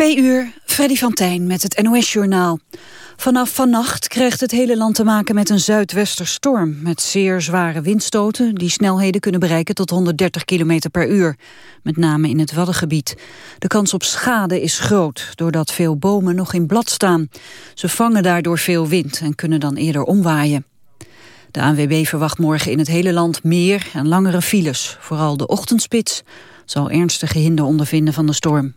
Twee uur, Freddy van Tijn met het NOS-journaal. Vanaf vannacht krijgt het hele land te maken met een zuidwesterstorm... met zeer zware windstoten die snelheden kunnen bereiken tot 130 km per uur. Met name in het Waddengebied. De kans op schade is groot, doordat veel bomen nog in blad staan. Ze vangen daardoor veel wind en kunnen dan eerder omwaaien. De ANWB verwacht morgen in het hele land meer en langere files. Vooral de ochtendspits zal ernstige hinder ondervinden van de storm.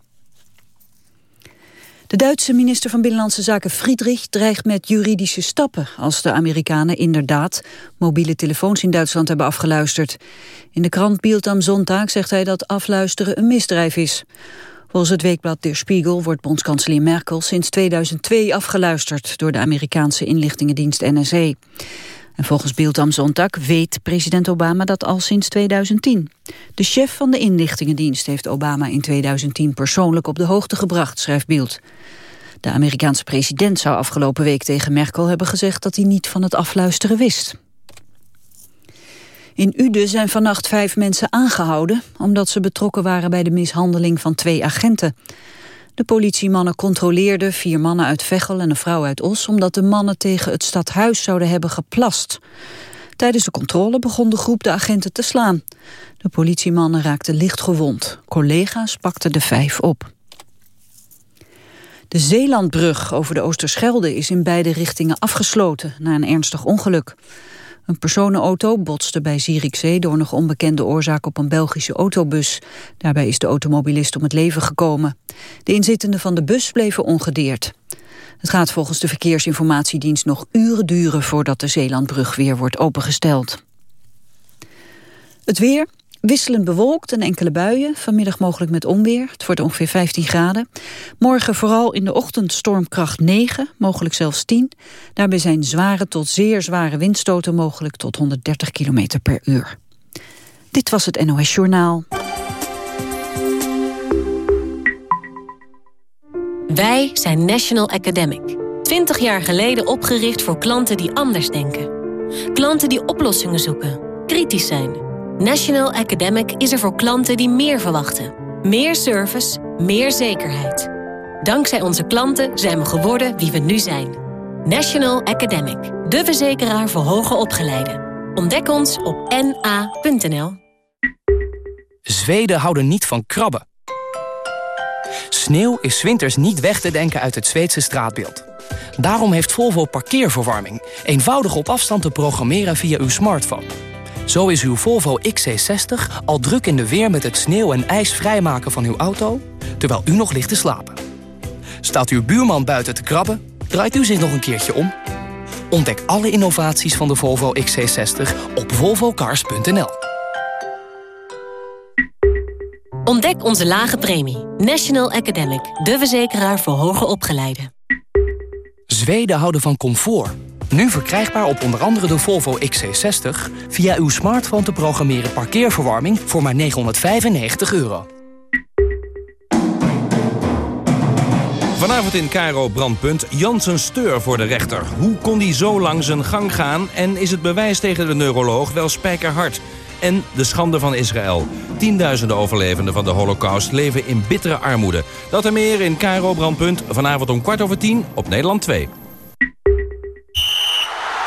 De Duitse minister van Binnenlandse Zaken Friedrich dreigt met juridische stappen als de Amerikanen inderdaad mobiele telefoons in Duitsland hebben afgeluisterd. In de krant Bild am Sonntag zegt hij dat afluisteren een misdrijf is. Volgens het weekblad Der Spiegel wordt bondskanselier Merkel sinds 2002 afgeluisterd door de Amerikaanse inlichtingendienst NSA. En volgens Beeld am Sonntag weet president Obama dat al sinds 2010. De chef van de inlichtingendienst heeft Obama in 2010 persoonlijk op de hoogte gebracht, schrijft Beeld. De Amerikaanse president zou afgelopen week tegen Merkel hebben gezegd dat hij niet van het afluisteren wist. In Uden zijn vannacht vijf mensen aangehouden... omdat ze betrokken waren bij de mishandeling van twee agenten. De politiemannen controleerden vier mannen uit Veghel en een vrouw uit Os... omdat de mannen tegen het stadhuis zouden hebben geplast. Tijdens de controle begon de groep de agenten te slaan. De politiemannen raakten licht gewond. Collega's pakten de vijf op. De Zeelandbrug over de Oosterschelde is in beide richtingen afgesloten... na een ernstig ongeluk. Een personenauto botste bij Zierikzee door nog onbekende oorzaak op een Belgische autobus. Daarbij is de automobilist om het leven gekomen. De inzittenden van de bus bleven ongedeerd. Het gaat volgens de Verkeersinformatiedienst nog uren duren voordat de Zeelandbrug weer wordt opengesteld. Het weer, Wisselend bewolkt en enkele buien, vanmiddag mogelijk met onweer. Het wordt ongeveer 15 graden. Morgen vooral in de ochtend stormkracht 9, mogelijk zelfs 10. Daarbij zijn zware tot zeer zware windstoten mogelijk tot 130 km per uur. Dit was het NOS Journaal. Wij zijn National Academic. 20 jaar geleden opgericht voor klanten die anders denken. Klanten die oplossingen zoeken, kritisch zijn National Academic is er voor klanten die meer verwachten. Meer service, meer zekerheid. Dankzij onze klanten zijn we geworden wie we nu zijn. National Academic, de verzekeraar voor hoger opgeleiden. Ontdek ons op na.nl. Zweden houden niet van krabben. Sneeuw is winters niet weg te denken uit het Zweedse straatbeeld. Daarom heeft Volvo parkeerverwarming. Eenvoudig op afstand te programmeren via uw smartphone. Zo is uw Volvo XC60 al druk in de weer met het sneeuw en ijs vrijmaken van uw auto... terwijl u nog ligt te slapen. Staat uw buurman buiten te krabben, draait u zich nog een keertje om. Ontdek alle innovaties van de Volvo XC60 op volvocars.nl. Ontdek onze lage premie. National Academic, de verzekeraar voor hoger opgeleiden. Zweden houden van comfort... Nu verkrijgbaar op onder andere de Volvo XC60... via uw smartphone te programmeren parkeerverwarming voor maar 995 euro. Vanavond in Cairo Brandpunt Janssen Steur voor de rechter. Hoe kon hij zo lang zijn gang gaan en is het bewijs tegen de neuroloog wel spijkerhard? En de schande van Israël. Tienduizenden overlevenden van de holocaust leven in bittere armoede. Dat en meer in Cairo Brandpunt vanavond om kwart over tien op Nederland 2.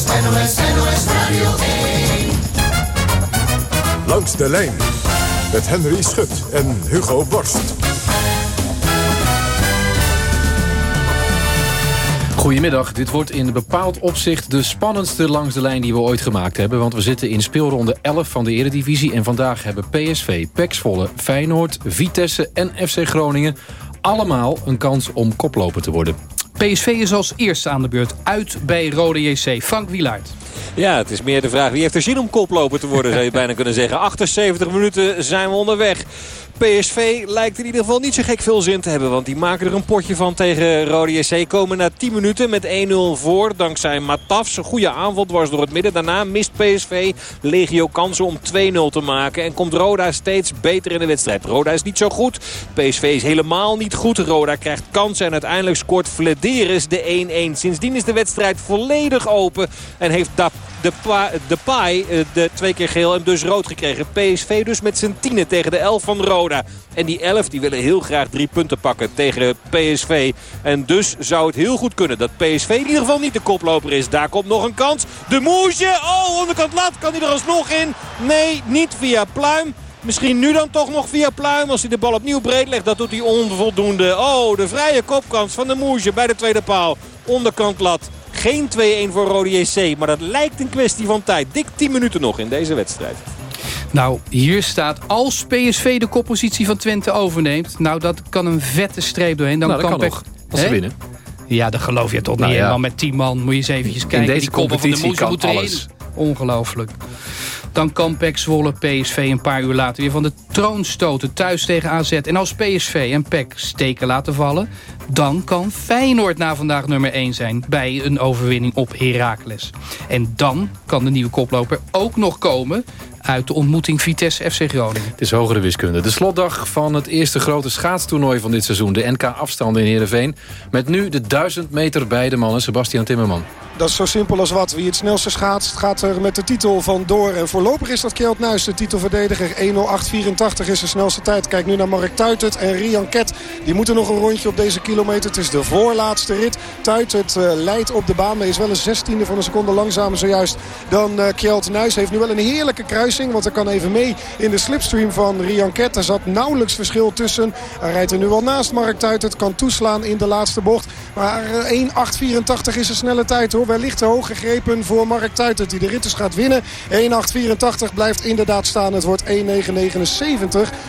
NOS, NOS, NOS Radio 1. Langs de lijn met Henry Schut en Hugo Borst. Goedemiddag, dit wordt in bepaald opzicht de spannendste langs de lijn die we ooit gemaakt hebben. Want we zitten in speelronde 11 van de Eredivisie. En vandaag hebben PSV, PEC Zwolle, Feyenoord, Vitesse en FC Groningen... allemaal een kans om koploper te worden. PSV is als eerste aan de beurt uit bij Rode JC. Frank Wielaert. Ja, het is meer de vraag wie heeft er zin om koploper te worden, zou je bijna kunnen zeggen. 78 minuten zijn we onderweg. PSV lijkt in ieder geval niet zo gek veel zin te hebben. Want die maken er een potje van tegen Rode JC. Komen na 10 minuten met 1-0 voor. Dankzij Matafs. Een goede aanval dwars door het midden. Daarna mist PSV legio kansen om 2-0 te maken. En komt Roda steeds beter in de wedstrijd. Roda is niet zo goed. PSV is helemaal niet goed. Roda krijgt kansen en uiteindelijk scoort Flederis de 1-1. Sindsdien is de wedstrijd volledig open. En heeft de, pa, de Pai eh, de twee keer geel en dus rood gekregen. PSV dus met zijn tienen tegen de 11 van Roda. En die 11 die willen heel graag drie punten pakken tegen PSV. En dus zou het heel goed kunnen dat PSV in ieder geval niet de koploper is. Daar komt nog een kans. De Moesje. Oh, onderkant laat. Kan hij er alsnog in? Nee, niet via Pluim. Misschien nu dan toch nog via Pluim. Als hij de bal opnieuw breed legt, dat doet hij onvoldoende. Oh, de vrije kopkans van de Moesje bij de tweede paal. Onderkant lat. Geen 2-1 voor Rode JC, maar dat lijkt een kwestie van tijd. Dik 10 minuten nog in deze wedstrijd. Nou, hier staat als PSV de koppositie van Twente overneemt. Nou, dat kan een vette streep doorheen. Dan nou, kan, kan nog, als ze winnen. Ja, dat geloof je toch nou, niet helemaal met 10 man. Moet je eens eventjes kijken. In deze competitie van de kan alles. Ongelooflijk. Dan kan PEC Zwolle PSV een paar uur later weer van de troon stoten. Thuis tegen AZ. En als PSV en PEC steken laten vallen... dan kan Feyenoord na vandaag nummer 1 zijn... bij een overwinning op Heracles. En dan kan de nieuwe koploper ook nog komen uit de ontmoeting Vitesse FC Groningen. Het is hogere wiskunde. De slotdag van het eerste grote schaatstoernooi van dit seizoen. De NK-afstanden in Heerenveen. Met nu de 1000 meter bij de mannen. Sebastian Timmerman. Dat is zo simpel als wat. Wie het snelste schaatst gaat er met de titel van door. En voorlopig is dat Kjeld Nuis, de titelverdediger. 1.08.84 is de snelste tijd. Kijk nu naar Mark Tuitert en Rian Ket. Die moeten nog een rondje op deze kilometer. Het is de voorlaatste rit. Tuitert uh, leidt op de baan. Maar is wel een zestiende van een seconde langzamer zojuist dan uh, Kjeld Nuis. Heeft nu wel een heerlijke kruising. Want hij kan even mee in de slipstream van Rian Ket. Er zat nauwelijks verschil tussen. Hij rijdt er nu al naast Mark Tuitert. Kan toeslaan in de laatste bocht. Maar 1.08.84 is een snelle tijd hoor wellicht te hoog gegrepen voor Mark Tuitert. Die de ritters gaat winnen. 1.8.84 blijft inderdaad staan. Het wordt 1.9.79.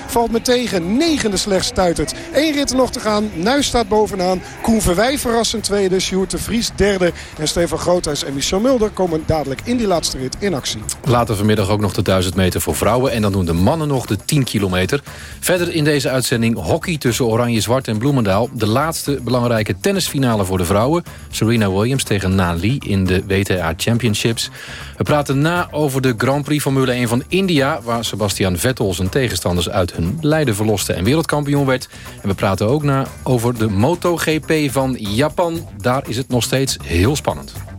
Valt me tegen. Negende slechts Tuitert. Eén rit nog te gaan. Nuis staat bovenaan. Koen Verwij verrassend tweede. Sjoerd de Vries derde. En Stefan Groothuis en Michel Mulder komen dadelijk in die laatste rit in actie. Later vanmiddag ook nog de 1000 meter voor vrouwen. En dan doen de mannen nog de 10 kilometer. Verder in deze uitzending hockey tussen Oranje-Zwart en Bloemendaal. De laatste belangrijke tennisfinale voor de vrouwen. Serena Williams tegen Nali in de WTA Championships. We praten na over de Grand Prix Formule 1 van India... waar Sebastian Vettel zijn tegenstanders uit hun lijden verloste en wereldkampioen werd. En we praten ook na over de MotoGP van Japan. Daar is het nog steeds heel spannend.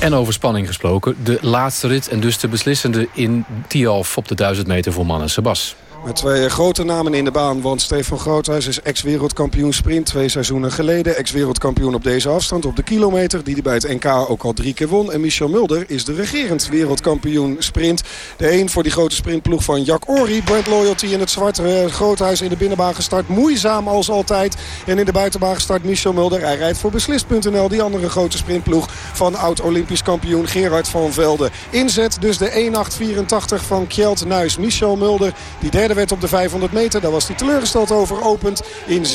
En over spanning gesproken, de laatste rit en dus de beslissende in Tialf op de 1000 meter voor mannen. Sebas. Met twee grote namen in de baan. Want Stefan Groothuis is ex-wereldkampioen sprint twee seizoenen geleden. Ex-wereldkampioen op deze afstand op de kilometer. Die hij bij het NK ook al drie keer won. En Michel Mulder is de regerend wereldkampioen sprint. De een voor die grote sprintploeg van Jack Ory. Brent Loyalty in het zwart. Groothuis in de binnenbaan gestart. Moeizaam als altijd. En in de buitenbaan gestart Michel Mulder. Hij rijdt voor Beslist.nl. Die andere grote sprintploeg van oud-Olympisch kampioen Gerard van Velde. Inzet dus de 1.884 van Kjeld Nuis. Michel Mulder die derde werd op de 500 meter. Daar was hij teleurgesteld over. Opent in 16.39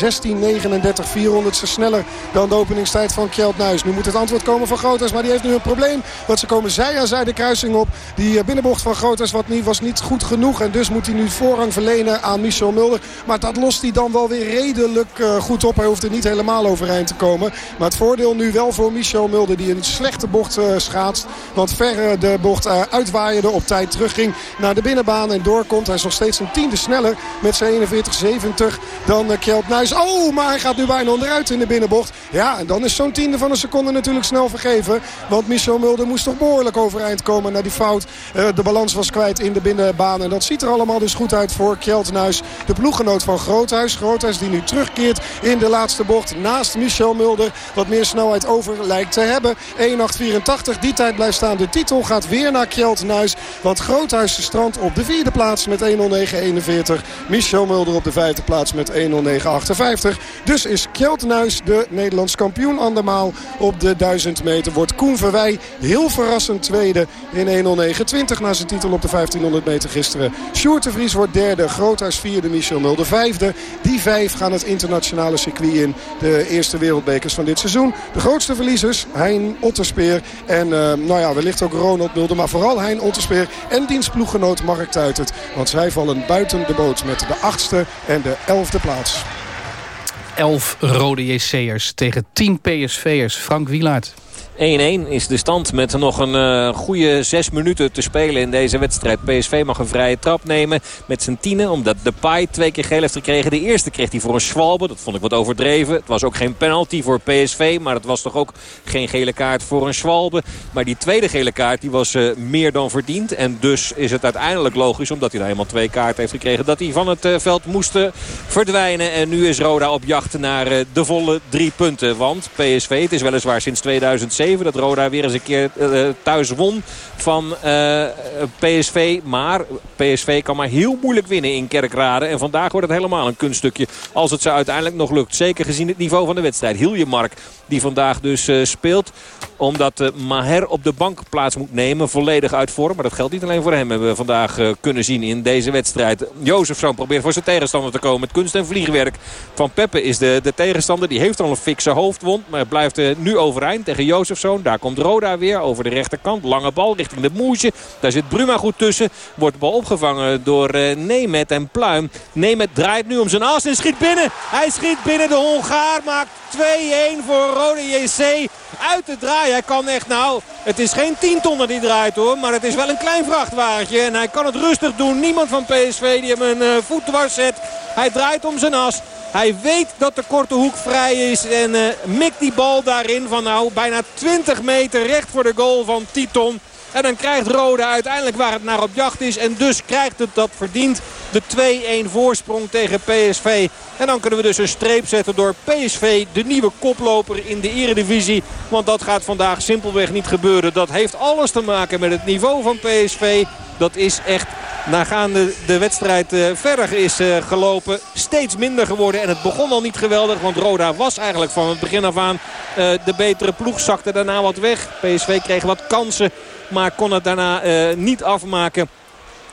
400 sneller dan de openingstijd van Kjeld Nuis. Nu moet het antwoord komen van Groters. Maar die heeft nu een probleem. Want ze komen zij aan zij de kruising op. Die eh, binnenbocht van Groters was niet goed genoeg. En dus moet hij nu voorrang verlenen aan Michel Mulder. Maar dat lost hij dan wel weer redelijk eh, goed op. Hij hoeft er niet helemaal overeind te komen. Maar het voordeel nu wel voor Michel Mulder. Die een slechte bocht uh, schaatst. Want ver de bocht uitwaaierde op tijd terugging naar de binnenbaan. En doorkomt. Hij is nog steeds een tiende sneller met zijn 41-70 dan uh, Kjeld Nuis. Oh, maar hij gaat nu bijna onderuit in de binnenbocht. Ja, en dan is zo'n tiende van een seconde natuurlijk snel vergeven. Want Michel Mulder moest toch behoorlijk overeind komen naar die fout. Uh, de balans was kwijt in de binnenbaan. En dat ziet er allemaal dus goed uit voor Kjeld Nuis. De ploeggenoot van Groothuis. Groothuis die nu terugkeert in de laatste bocht naast Michel Mulder. Wat meer snelheid over lijkt te hebben. 1.884, die tijd blijft staan. De titel gaat weer naar Kjeld Nuis. Want Groothuis strandt op de vierde plaats met 1.09.91. Michel Mulder op de vijfde plaats met 1.09.58. Dus is Kjeld Nuis de Nederlands kampioen andermaal op de 1000 meter. Wordt Koen Verwij heel verrassend tweede in 1.09.20 na zijn titel op de 1500 meter gisteren. Sjoerd de Vries wordt derde, Groothuis vierde, Michel Mulder vijfde. Die vijf gaan het internationale circuit in. De eerste wereldbekers van dit seizoen. De grootste verliezers, Hein Otterspeer en uh, nou ja, wellicht ook Ronald Mulder. Maar vooral Hein Otterspeer en dienstploeggenoot Mark Tuitert. Want zij vallen buiten de boot met de achtste en de elfde plaats. 11 rode JC'ers tegen 10 PSV'ers. Frank Wielaert. 1-1 is de stand met nog een uh, goede zes minuten te spelen in deze wedstrijd. PSV mag een vrije trap nemen met zijn tienen. Omdat Depay twee keer geel heeft gekregen. De eerste kreeg hij voor een Schwalbe. Dat vond ik wat overdreven. Het was ook geen penalty voor PSV. Maar het was toch ook geen gele kaart voor een Schwalbe. Maar die tweede gele kaart die was uh, meer dan verdiend. En dus is het uiteindelijk logisch. Omdat hij nou helemaal twee kaarten heeft gekregen. Dat hij van het uh, veld moest verdwijnen. En nu is Roda op jacht naar de volle drie punten. Want PSV, het is weliswaar sinds 2007 dat Roda weer eens een keer uh, thuis won van uh, PSV. Maar PSV kan maar heel moeilijk winnen in Kerkrade. En vandaag wordt het helemaal een kunststukje als het ze uiteindelijk nog lukt. Zeker gezien het niveau van de wedstrijd. Hiljemark die vandaag dus speelt. Omdat Maher op de bank plaats moet nemen. Volledig uit vorm. Maar dat geldt niet alleen voor hem. Hebben we vandaag kunnen zien in deze wedstrijd. Jozefzoon probeert voor zijn tegenstander te komen. Het kunst- en vliegwerk van Peppe is de, de tegenstander. Die heeft al een fikse hoofdwond. Maar blijft nu overeind tegen Daar komt Roda weer over de rechterkant. Lange bal richting de Moesje. Daar zit Bruma goed tussen. Wordt de bal opgevangen door Nemet en Pluim. Nemet draait nu om zijn as en schiet binnen. Hij schiet binnen. De Hongaar maakt 2-1 voor Rode JC uit te draaien. Hij kan echt, nou, het is geen 10 tonnen die draait hoor. Maar het is wel een klein vrachtwagentje. En hij kan het rustig doen. Niemand van PSV die hem een uh, voet dwars zet. Hij draait om zijn as. Hij weet dat de korte hoek vrij is. En uh, mikt die bal daarin van nou bijna 20 meter recht voor de goal van Titon. En dan krijgt Roda uiteindelijk waar het naar op jacht is. En dus krijgt het dat verdient de 2-1 voorsprong tegen PSV. En dan kunnen we dus een streep zetten door PSV, de nieuwe koploper in de eredivisie. Want dat gaat vandaag simpelweg niet gebeuren. Dat heeft alles te maken met het niveau van PSV. Dat is echt, nagaande de wedstrijd uh, verder is uh, gelopen, steeds minder geworden. En het begon al niet geweldig, want Roda was eigenlijk van het begin af aan uh, de betere ploeg. Zakte daarna wat weg. PSV kreeg wat kansen, maar kon het daarna niet afmaken.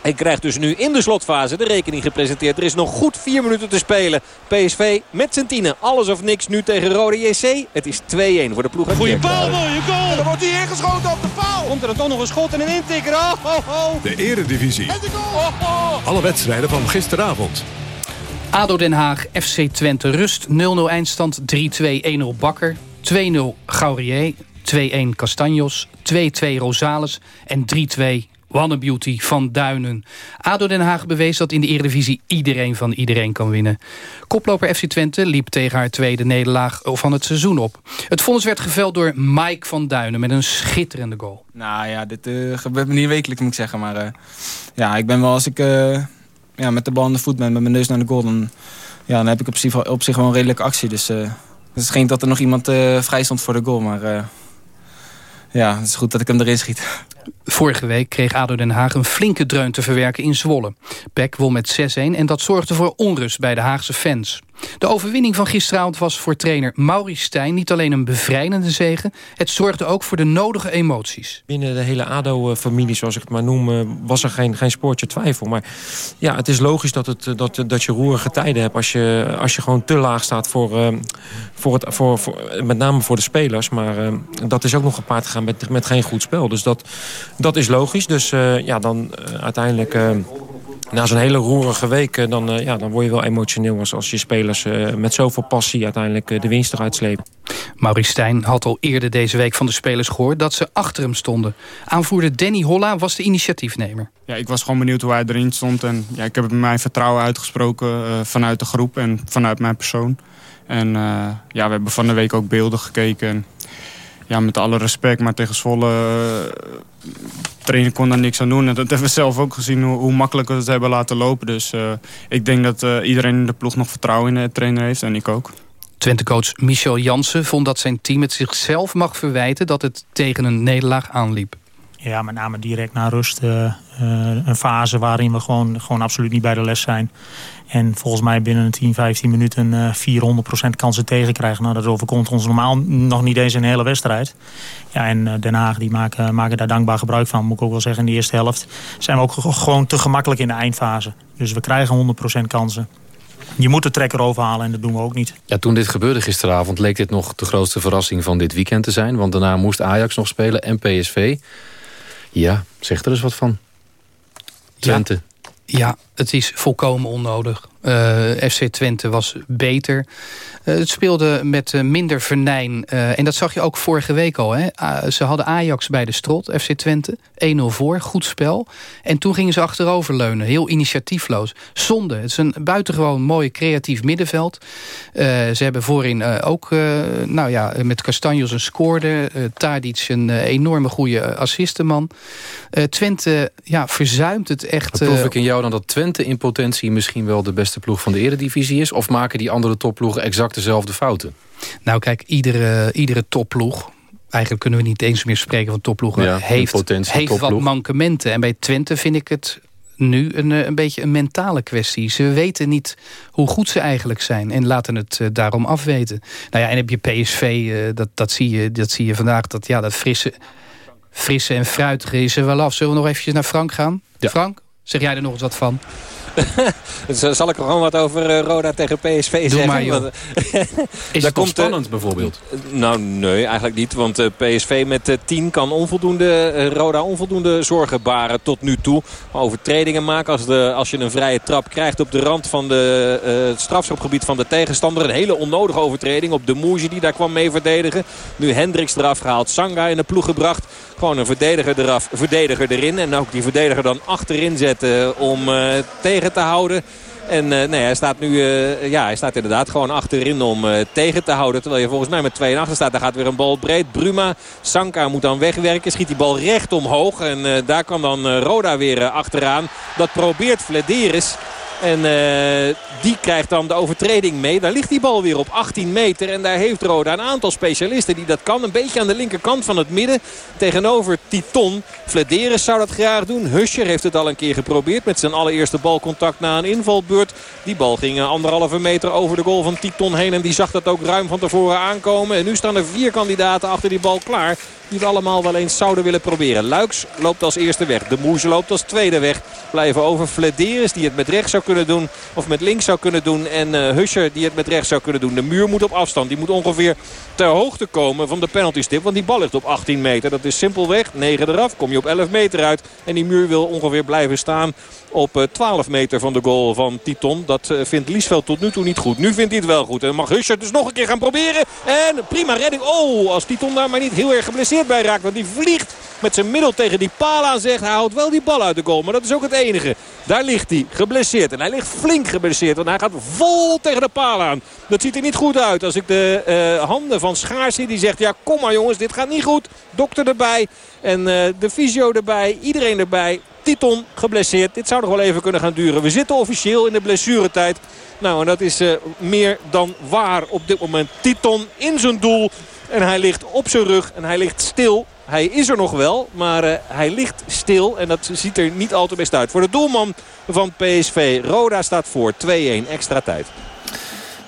Hij krijgt dus nu in de slotfase de rekening gepresenteerd. Er is nog goed vier minuten te spelen. PSV met zijn tienen. Alles of niks nu tegen Rode JC. Het is 2-1 voor de ploeg uit Goeie paal, mooie goal. En dan wordt hij ingeschoten op de paal. Komt er dan toch nog een schot en een intikker. Oh, oh, oh. De eredivisie. En de goal. Oh, oh. Alle wedstrijden van gisteravond. ADO Den Haag, FC Twente Rust. 0-0 eindstand, 3-2, 1-0 Bakker. 2-0 Gaurier, 2-1 Castanjos, 2-2 Rosales en 3-2 One Beauty van Duinen. ADO Den Haag bewees dat in de Eredivisie iedereen van iedereen kan winnen. Koploper FC Twente liep tegen haar tweede nederlaag van het seizoen op. Het vonnis werd geveld door Mike van Duinen met een schitterende goal. Nou ja, dit uh, gebeurt me niet wekelijks moet ik zeggen. Maar uh, ja, ik ben wel als ik uh, ja, met de bal aan de voet ben, met mijn neus naar de goal... dan, ja, dan heb ik op zich, op zich wel een redelijke actie. Dus het is dat er nog iemand vrij stond voor de goal. Maar ja, het is goed dat ik hem erin schiet. Vorige week kreeg ADO Den Haag een flinke dreun te verwerken in Zwolle. Peck won met 6-1 en dat zorgde voor onrust bij de Haagse fans. De overwinning van gisteravond was voor trainer Maurice Stijn niet alleen een bevrijdende zegen, het zorgde ook voor de nodige emoties. Binnen de hele ADO-familie, zoals ik het maar noem, eh, was er geen, geen spoortje twijfel. Maar ja, het is logisch dat, het, dat, dat je roerige tijden hebt als je, als je gewoon te laag staat voor, voor het, voor, met name voor de spelers. Maar dat is ook nog gepaard gegaan met, met geen goed spel. Dus dat, dat is logisch. Dus ja, dan uiteindelijk na zo'n hele roerige week, eh, dan, uh, ja, dan word je wel emotioneel als, als je spelers uh, met zoveel passie uiteindelijk uh, de winst eruit slepen. Maurice Stijn had al eerder deze week van de spelers gehoord dat ze achter hem stonden. Aanvoerder Danny Holla was de initiatiefnemer. Ja, ik was gewoon benieuwd hoe hij erin stond. En ja, ik heb mijn vertrouwen uitgesproken vanuit de groep en vanuit mijn persoon. En ja, we hebben van de week ook beelden gekeken. En, ja, met alle respect, maar tegen Zwolle trainer kon daar niks aan doen. En dat hebben we zelf ook gezien hoe, hoe makkelijk we het hebben laten lopen. Dus uh, ik denk dat uh, iedereen in de ploeg nog vertrouwen in de trainer heeft. En ik ook. Twente-coach Michel Jansen vond dat zijn team het zichzelf mag verwijten... dat het tegen een nederlaag aanliep. Ja, met name direct na rust. Uh, uh, een fase waarin we gewoon, gewoon absoluut niet bij de les zijn. En volgens mij binnen 10, 15 minuten uh, 400% kansen tegenkrijgen. Nou, dat overkomt ons normaal nog niet eens een hele wedstrijd. Ja, en Den Haag die maken, maken daar dankbaar gebruik van. Moet ik ook wel zeggen, in de eerste helft zijn we ook gewoon te gemakkelijk in de eindfase. Dus we krijgen 100% kansen. Je moet de trekker overhalen en dat doen we ook niet. Ja, toen dit gebeurde gisteravond leek dit nog de grootste verrassing van dit weekend te zijn. Want daarna moest Ajax nog spelen en PSV. Ja, zeg er eens wat van. Twente. Ja, ja het is volkomen onnodig. Uh, eh, FC Twente was beter. Uh, het speelde met uh, minder venijn. en dat zag je ook vorige week al. Hè? ze hadden Ajax bij de strot, FC Twente. 1-0 voor, goed spel. En toen gingen ze achteroverleunen. Heel initiatiefloos. Zonde. Het is een buitengewoon mooi creatief middenveld. ze hebben voorin ook nou ja, met Castanjos een scoorde. Tadic een enorme goede assistenman. Twente ja, verzuimt het echt. proef ik in jou dan dat Twente in potentie misschien wel de beste ploeg van de eredivisie is? Of maken die andere topploegen exact dezelfde fouten? Nou kijk, iedere, iedere topploeg eigenlijk kunnen we niet eens meer spreken van topploegen. Ja, heeft, heeft wat mankementen. En bij Twente vind ik het nu een, eh, een beetje een mentale kwestie. Ze weten niet hoe goed ze eigenlijk zijn. En laten het uh, daarom afweten. Nou ja, en heb je PSV, uh, eh, dat, dat, zie je, dat zie je vandaag. Dat, ja, dat frisse, frisse en fruitige is er wel af. Zullen we nog eventjes naar Frank gaan? Ja. Frank, zeg jij er nog eens wat van? Zal ik gewoon wat over uh, Roda tegen PSV Doe zeggen? Maar, joh. is het komt, spannend bijvoorbeeld? nou, nee, eigenlijk niet. Want PSV met 10 kan onvoldoende, Roda onvoldoende zorgen baren tot nu toe. Overtredingen maken als, de, als je een vrije trap krijgt op de rand van de, het strafschopgebied van de tegenstander. Een hele onnodige overtreding op de Moesje die daar kwam mee verdedigen. Nu Hendricks eraf gehaald, Sanga in de ploeg gebracht. Gewoon een verdediger eraf, verdediger erin. En ook die verdediger dan achterin zetten om tegen te houden. En uh, nee, hij staat nu uh, ja, hij staat inderdaad gewoon achterin om tegen te houden. Terwijl je volgens mij met 2 achter staat. Daar gaat weer een bal breed. Bruma, Sanka moet dan wegwerken. Schiet die bal recht omhoog. En daar kan dan Roda weer achteraan. Dat probeert Flederis. En uh, die krijgt dan de overtreding mee. Daar ligt die bal weer op 18 meter. En daar heeft Roda een aantal specialisten die dat kan. Een beetje aan de linkerkant van het midden. Tegenover Titon. Flederis zou dat graag doen. Huscher heeft het al een keer geprobeerd. Met zijn allereerste balcontact na een invalbeurt. Die bal ging anderhalve meter over de goal van Titon heen. En die zag dat ook ruim van tevoren aankomen. En nu staan er vier kandidaten achter die bal klaar. Die het allemaal wel eens zouden willen proberen. Luiks loopt als eerste weg. De Moes loopt als tweede weg. Blijven over Flederis die het met rechts zou kunnen doen. Of met links zou kunnen doen. En uh, Huscher die het met rechts zou kunnen doen. De muur moet op afstand. Die moet ongeveer ter hoogte komen van de penalty stip. Want die bal ligt op 18 meter. Dat is simpelweg 9 eraf. Kom je op 11 meter uit. En die muur wil ongeveer blijven staan op 12 eh, meter van de goal van Titon. Dat eh, vindt Liesveld tot nu toe niet goed. Nu vindt hij het wel goed. En mag Huscher dus nog een keer gaan proberen. En prima redding. Oh, als Titon daar maar niet heel erg geblesseerd bij raakt. Want die vliegt met zijn middel tegen die paal aan zegt. Hij houdt wel die bal uit de goal. Maar dat is ook het enige. Daar ligt hij geblesseerd. En hij ligt flink geblesseerd. Want hij gaat vol tegen de paal aan. Dat ziet er niet goed uit. Als ik de uh, handen van Schaars zie. Die zegt ja kom maar jongens. Dit gaat niet goed. Dokter erbij. En de fysio erbij. Iedereen erbij. Titon geblesseerd. Dit zou nog wel even kunnen gaan duren. We zitten officieel in de blessuretijd. Nou, en dat is uh, meer dan waar op dit moment. Titon in zijn doel. En hij ligt op zijn rug en hij ligt stil. Hij is er nog wel, maar uh, hij ligt stil. En dat ziet er niet al te best uit. Voor de doelman van PSV. Roda staat voor 2-1 extra tijd.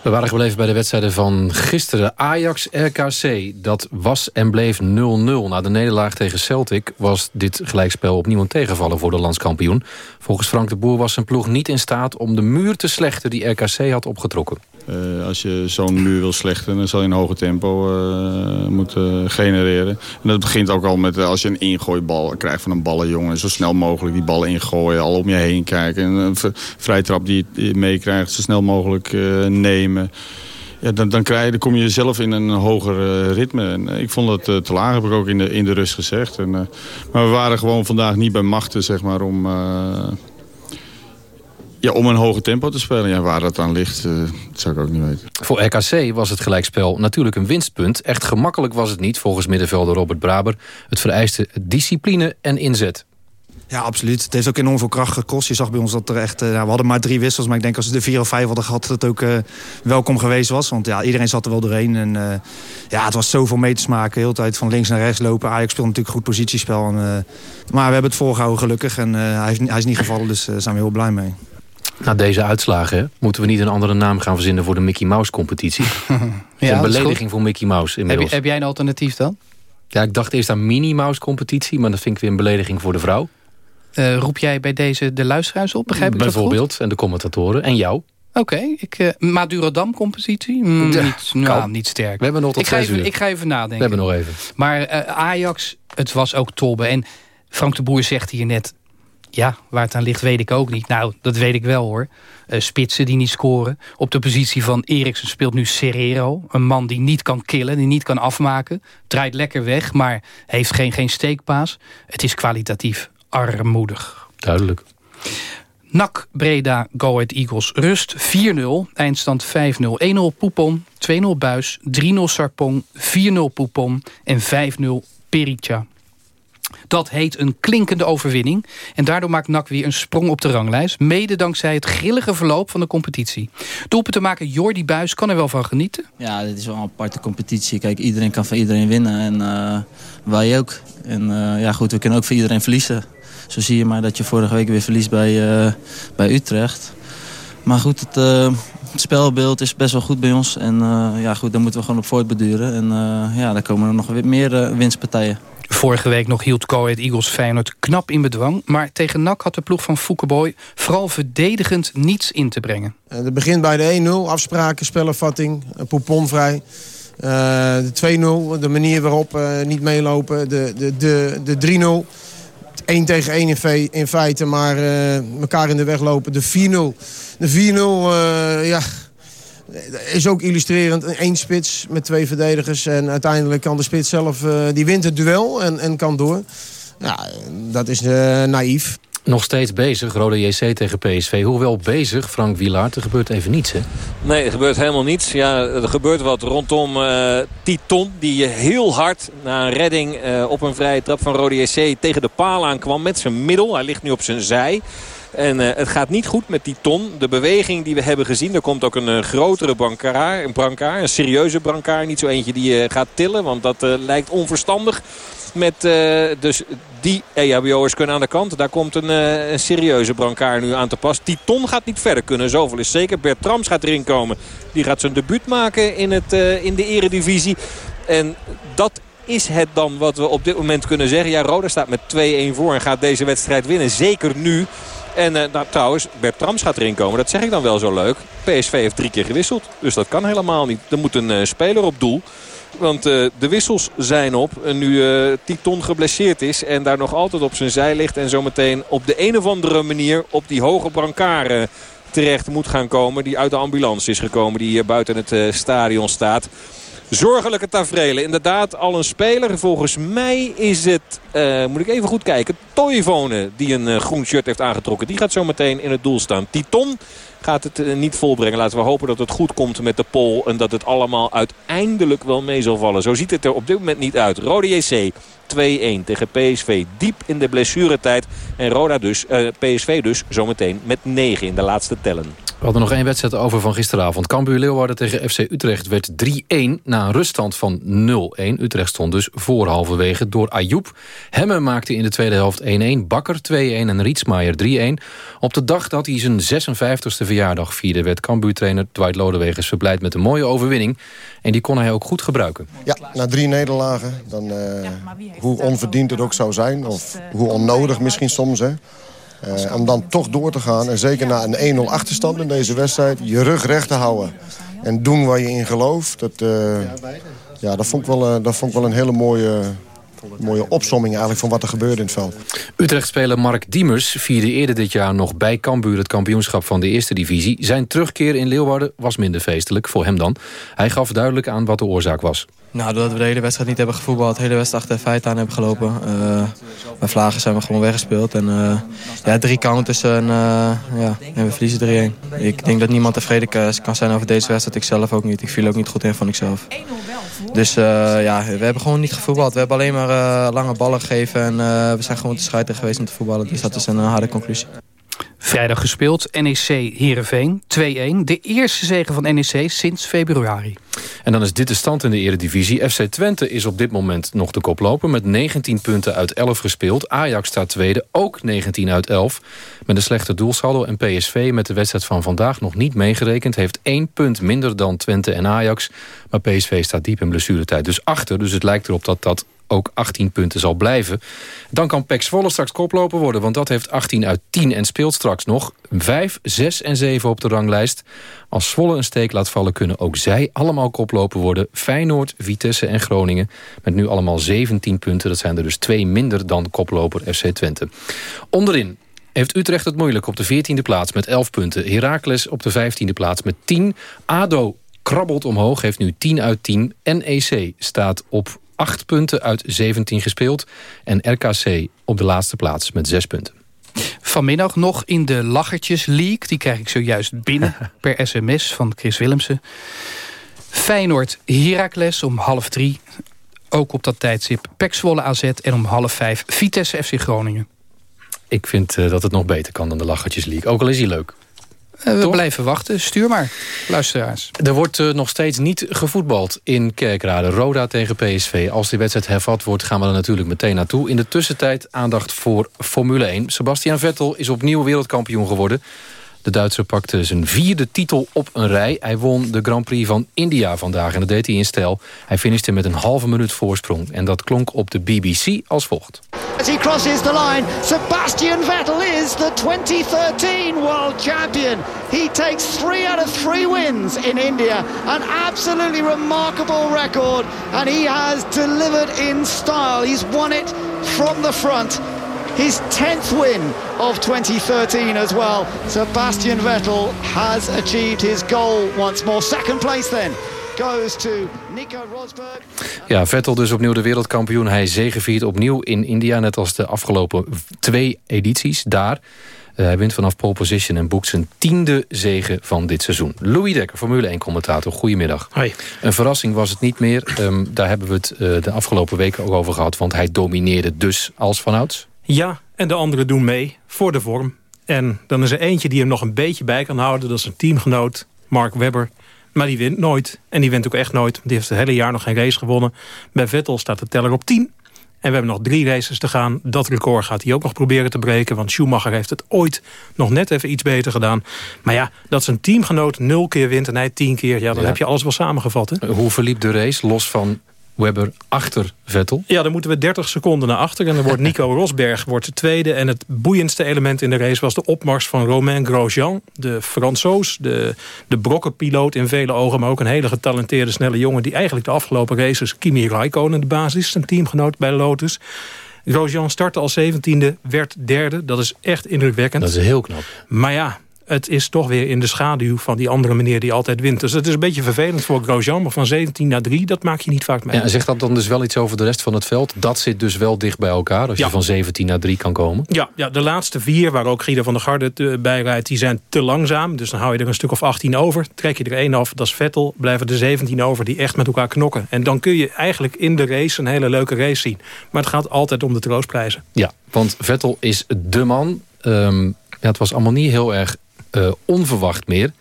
We waren gebleven bij de wedstrijden van gisteren. Ajax-RKC, dat was en bleef 0-0. Na de nederlaag tegen Celtic was dit gelijkspel opnieuw een tegenvallen voor de landskampioen. Volgens Frank de Boer was zijn ploeg niet in staat om de muur te slechten die RKC had opgetrokken. Uh, als je zo'n muur wil slechten, dan zal je een hoger tempo uh, moeten genereren. En dat begint ook al met uh, als je een ingooibal krijgt van een ballenjongen. Zo snel mogelijk die bal ingooien, al om je heen kijken. En een vrijtrap die je meekrijgt, zo snel mogelijk nemen. Ja, dan, dan, krijg je, dan kom je zelf in een hoger ritme. En, ik vond dat te laag, heb ik ook in de, in de rust gezegd. En, maar we waren gewoon vandaag niet bij machten zeg maar, om ja, om een hoger tempo te spelen. Ja, waar dat aan ligt, uh, dat zou ik ook niet weten. Voor RKC was het gelijkspel natuurlijk een winstpunt. Echt gemakkelijk was het niet, volgens middenvelder Robert Braber. Het vereiste discipline en inzet. Ja, absoluut. Het heeft ook enorm veel kracht gekost. Je zag bij ons dat er echt... Uh, we hadden maar drie wissels, maar ik denk als we de vier of vijf hadden gehad... dat het ook uh, welkom geweest was. Want ja, iedereen zat er wel doorheen. En uh, ja, het was zoveel meters maken. De hele tijd van links naar rechts lopen. Ajax speelt natuurlijk goed positiespel. En, maar we hebben het volgehouden gelukkig. En hij, is, hij is niet gevallen, dus daar zijn we heel blij mee. Na deze uitslagen moeten we niet een andere naam gaan verzinnen... voor de Mickey Mouse competitie. ja, een belediging voor Mickey Mouse inmiddels. Heb, heb jij een alternatief dan? Ja, ik dacht eerst aan Minnie Mouse competitie... maar dat vind ik weer een belediging voor de vrouw. Uh, roep jij bij deze de luisteraars op? Begrijp ik Bijvoorbeeld, en de commentatoren. En jou. Oké, okay, ik uh, Madurodam-competitie? Mm, niet, nou, niet sterk. We hebben nog tot ik ga, even, uur. ik ga even nadenken. We hebben nog even. Maar uh, Ajax, het was ook Tobbe. En Frank de Boer zegt hier net... Ja, waar het aan ligt weet ik ook niet. Nou, dat weet ik wel hoor. Uh, spitsen die niet scoren. Op de positie van Eriksen speelt nu Serrero. Een man die niet kan killen, die niet kan afmaken. Draait lekker weg, maar heeft geen, geen steekpaas. Het is kwalitatief armoedig. Duidelijk. NAC Breda Go Ahead Eagles rust 4-0. Eindstand 5-0. 1-0 Poupon, 2-0 Buis, 3-0 Sarpong, 4-0 Poupon en 5-0 Perica. Dat heet een klinkende overwinning. En daardoor maakt NAC weer een sprong op de ranglijst. Mede dankzij het grillige verloop van de competitie. Doelpen te maken Jordi Buis kan er wel van genieten. Ja, dit is wel een aparte competitie. Kijk, iedereen kan van iedereen winnen. En uh, wij ook. En uh, ja goed, we kunnen ook van iedereen verliezen. Zo zie je maar dat je vorige week weer verliest bij, uh, bij Utrecht. Maar goed, het, het, spelbeeld is best wel goed bij ons. En ja goed, daar moeten we gewoon op voortbeduren. En ja, daar komen er nog weer meer winstpartijen. Vorige week nog hield Coed Eagles Feyenoord knap in bedwang. Maar tegen NAC had de ploeg van Foukeboy vooral verdedigend niets in te brengen. Het begint bij de 1-0, afspraken, spellenvatting, Poupon vrij. Uh, de 2-0, de manier waarop uh, niet meelopen. De, de, de, de 3-0, 1 tegen 1 in, fe in feite, maar elkaar in de weg lopen. De 4-0, de 4-0, ja is ook illustrerend. Eén spits met twee verdedigers. En uiteindelijk kan de spits zelf, uh, die wint het duel en, en kan door. Ja, dat is uh, naïef. Nog steeds bezig, Rode JC tegen PSV. Hoewel bezig, Frank Wielaert, er gebeurt even niets, hè? Nee, er gebeurt helemaal niets. Ja, er gebeurt wat rondom uh, Titon. Die heel hard na een redding uh, op een vrije trap van Rode JC tegen de paal aankwam met zijn middel. Hij ligt nu op zijn zij. En uh, het gaat niet goed met die ton. De beweging die we hebben gezien. Er komt ook een uh, grotere brancard, een brancard. Een serieuze brancard. Niet zo eentje die je uh, gaat tillen. Want dat lijkt onverstandig. Met dus die EHBO'ers kunnen aan de kant. Daar komt een, een serieuze brancard nu aan te pas. Die ton gaat niet verder kunnen. Zoveel is zeker. Bert Trams gaat erin komen. Die gaat zijn debuut maken in, het, in de eredivisie. En dat is het dan wat we op dit moment kunnen zeggen. Ja, Roda staat met 2-1 voor en gaat deze wedstrijd winnen. Zeker nu. En uh, nou, trouwens, Bert Trams gaat erin komen. Dat zeg ik dan wel zo leuk. PSV heeft drie keer gewisseld. Dus dat kan helemaal niet. Er moet een uh, speler op doel. Want uh, de wissels zijn op. En nu Titon geblesseerd is. En daar nog altijd op zijn zij ligt. En zometeen op de een of andere manier op die hoge brancard terecht moet gaan komen. Die uit de ambulance is gekomen. Die hier buiten het stadion staat. Zorgelijke tafereelen. Inderdaad, al een speler. Volgens mij is het, uh, moet ik even goed kijken, Toivonen die een uh, groen shirt heeft aangetrokken. Die gaat zo meteen in het doel staan. Titon gaat het uh, niet volbrengen. Laten we hopen dat het goed komt met de pol. En dat het allemaal uiteindelijk wel mee zal vallen. Zo ziet het er op dit moment niet uit. Rode JC 2-1 tegen PSV. Diep in de blessuretijd. En Roda dus, PSV dus zometeen met 9 in de laatste tellen. We hadden nog één wedstrijd over van gisteravond. Cambuur Leeuwarden tegen FC Utrecht werd 3-1 na een ruststand van 0-1. Utrecht stond dus voor halverwege door Ayoub. Hemme maakte in de tweede helft 1-1. Bakker 2-1 en Rietsmaier 3-1. Op de dag dat hij zijn 56e verjaardag vierde... werd Cambuur-trainer Dwight Lodewegers verblijd met een mooie overwinning. En die kon hij ook goed gebruiken. Ja, na drie nederlagen. Dan, uh, hoe onverdiend het ook zou zijn. Of hoe onnodig misschien soms, hè. Uh, om dan toch door te gaan. En zeker na een 1-0 achterstand in deze wedstrijd. Je rug recht te houden. En doen waar je in gelooft. Dat, uh, ja, dat, vond ik wel, uh, dat vond ik wel een hele mooie, mooie opsomming eigenlijk van wat er gebeurde in het veld. Utrecht-speler Mark Diemers vierde eerder dit jaar nog bij Cambuur... het kampioenschap van de eerste divisie. Zijn terugkeer in Leeuwarden was minder feestelijk, voor hem dan. Hij gaf duidelijk aan wat de oorzaak was. Nou, doordat we de hele wedstrijd niet hebben gevoetbald, de hele wedstrijd achter de feiten aan hebben gelopen. Uh, bij Vlagen zijn we gewoon weggespeeld. En uh, ja, drie counters en, uh, ja, en we verliezen 3-1. Ik denk dat niemand tevreden kan zijn over deze wedstrijd. Ik zelf ook niet. Ik viel ook niet goed in van ikzelf. Dus ja, we hebben gewoon niet gevoetbald. We hebben alleen maar lange, lange ballen gegeven. En we zijn gewoon te scheiter geweest om te voetballen. Dus dat is een harde conclusie. Vrijdag gespeeld, NEC Heerenveen 2-1. De eerste zege van NEC sinds februari. En dan is dit de stand in de eredivisie. FC Twente is op dit moment nog de koploper... met 19 punten uit 11 gespeeld. Ajax staat tweede, ook 19 uit 11. Met een slechte doelsaldo en PSV met de wedstrijd van vandaag nog niet meegerekend... heeft één punt minder dan Twente en Ajax. Maar PSV staat diep in blessuretijd dus achter. Dus het lijkt erop dat dat ook 18 punten zal blijven. Dan kan Pek Zwolle straks koploper worden, want dat heeft 18 uit 10... en speelt straks nog 5, 6 en 7 op de ranglijst. Als Zwolle een steek laat vallen, kunnen ook zij allemaal koploper worden. Feyenoord, Vitesse en Groningen met nu allemaal 17 punten. Dat zijn er dus twee minder dan koploper FC Twente. Onderin heeft Utrecht het moeilijk op de 14e plaats met 11 punten. Heracles op de 15e plaats met 10. ADO krabbelt omhoog, heeft nu 10 uit 10. NEC staat op 8 punten uit 17 gespeeld. En RKC op de laatste plaats met 6 punten. Vanmiddag nog in de Lachertjes League. Die krijg ik zojuist binnen per sms van Chris Willemsen. Feyenoord Heracles om half drie. Ook op dat tijdstip Pek Zwolle AZ. En om half vijf Vitesse FC Groningen. Ik vind uh, dat het nog beter kan dan de Lachertjes League. Ook al is hij leuk. Uh, we blijven wachten. Stuur maar, luisteraars. Er wordt uh, nog steeds niet gevoetbald in Kerkrade. Roda tegen PSV. Als die wedstrijd hervat wordt, gaan we er natuurlijk meteen naartoe. In de tussentijd aandacht voor Formule 1. Sebastian Vettel is opnieuw wereldkampioen geworden. De Duitser pakte zijn vierde titel op een rij. Hij won de Grand Prix van India vandaag en dat deed hij in stijl. Hij finishte met een halve minuut voorsprong. En dat klonk op de BBC als volgt. As he crosses the line, Sebastian Vettel is the 2013 world champion. He takes three out of three wins in India. An absolutely remarkable record. And he has delivered in style. He's won it from the front. His 10th win of 2013 as well. Sebastian Vettel has achieved his goal once more. Second place then goes to Nico Rosberg. Ja, Vettel dus opnieuw de wereldkampioen. Hij zegeviert opnieuw in India, net als de afgelopen twee edities daar. Uh, hij wint vanaf pole position en boekt zijn tiende zege van dit seizoen. Louis Dekker, Formule 1-commentator, goedemiddag. Hoi. Een verrassing was het niet meer. Um, daar hebben we het uh, de afgelopen weken ook over gehad. Want hij domineerde dus als vanouds. Ja, en de anderen doen mee voor de vorm. En dan is er eentje die hem nog een beetje bij kan houden. Dat is een teamgenoot, Mark Webber. Maar die wint nooit. En die wint ook echt nooit. Die heeft het hele jaar nog geen race gewonnen. Bij Vettel staat de teller op 10. En we hebben nog drie races te gaan. Dat record gaat hij ook nog proberen te breken. Want Schumacher heeft het ooit nog net even iets beter gedaan. Maar ja, dat zijn teamgenoot nul keer wint en hij tien keer. Ja, dan heb je alles wel samengevat. Hè? Hoe verliep de race, los van Webber achter Vettel. Ja, dan moeten we 30 seconden naar achter. En dan wordt Nico Rosberg wordt de tweede. En het boeiendste element in de race was de opmars van Romain Grosjean. De Fransoos, de, de brokkenpiloot in vele ogen. Maar ook een hele getalenteerde snelle jongen. Die eigenlijk de afgelopen races Kimi Raikkonen de basis. Zijn teamgenoot bij Lotus. Grosjean startte als 17e, werd derde. Dat is echt indrukwekkend. Dat is heel knap. Maar ja, het is toch weer in de schaduw van die andere meneer die altijd wint. Dus het is een beetje vervelend voor Grosjean. Maar van 17 naar 3, dat maak je niet vaak mee. Ja, zegt dat dan dus wel iets over de rest van het veld? Dat zit dus wel dicht bij elkaar, als je van 17 naar 3 kan komen? Ja, ja, de laatste vier, waar ook Guido van der Garde bij rijdt... die zijn te langzaam. Dus dan hou je er een stuk of 18 over. Trek je er één af, dat is Vettel. Blijven er 17 over die echt met elkaar knokken. En dan kun je eigenlijk in de race een hele leuke race zien. Maar het gaat altijd om de troostprijzen. Ja, want Vettel is de man... Um, ja, het was allemaal niet heel erg uh, onverwacht meer.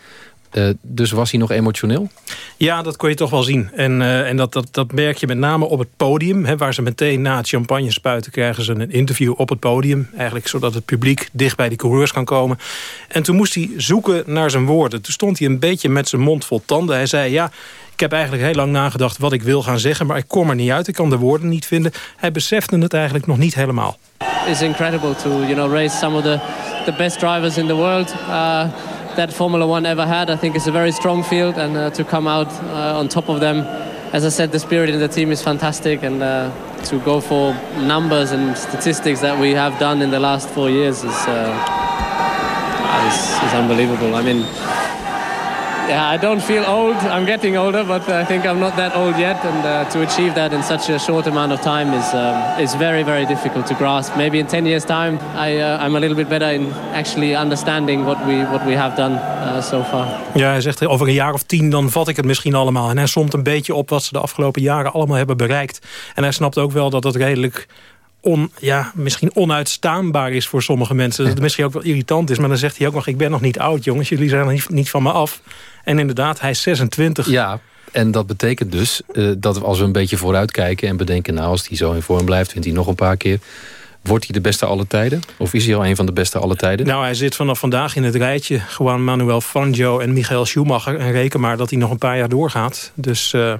Uh, dus was hij nog emotioneel? Ja, dat kon je toch wel zien. En, uh, en dat, dat, dat merk je met name op het podium. Hè, waar ze meteen na het champagne spuiten... krijgen ze een interview op het podium. Eigenlijk zodat het publiek dicht bij die coureurs kan komen. En toen moest hij zoeken naar zijn woorden. Toen stond hij een beetje met zijn mond vol tanden. Hij zei, ja, heb eigenlijk heel lang nagedacht wat ik wil gaan zeggen... maar ik kom er niet uit, ik kan de woorden niet vinden. Hij besefte het eigenlijk nog niet helemaal. It's incredible to you know race some of the the best drivers in the world uh, that Formula One ever had. I think it's a very strong field, and uh, to come out uh, on top of them, as I said, the spirit in the team is fantastic, and to go for numbers and statistics that we have done in the last four years is, is, is unbelievable. I mean. Yeah, I don't feel old. I'm getting older, but I think I'm not that old yet. And uh, to achieve that in such a short amount of time is um, is very, very difficult to grasp. Maybe in 10 years' time, I, uh, I'm a little bit better in actually understanding what we, what we have done uh, so far. Ja, hij zegt over een jaar of tien, dan vat ik het misschien allemaal. En hij somt een beetje op wat ze de afgelopen jaren allemaal hebben bereikt. En hij snapt ook wel dat het redelijk on, ja, misschien onuitstaanbaar is voor sommige mensen. Dat het misschien ook wel irritant is. Maar dan zegt hij ook nog, ik ben nog niet oud jongens. Jullie zijn nog niet, niet van me af. En inderdaad, hij is 26. Ja, en dat betekent dus uh, dat als we een beetje vooruitkijken... en bedenken, nou, als hij zo in vorm blijft, wint hij nog een paar keer... Wordt hij de beste alle tijden? Of is hij al een van de beste alle tijden? Nou, hij zit vanaf vandaag in het rijtje. Gewoon Manuel Fangio en Michael Schumacher. En reken maar dat hij nog een paar jaar doorgaat. Dus... Uh,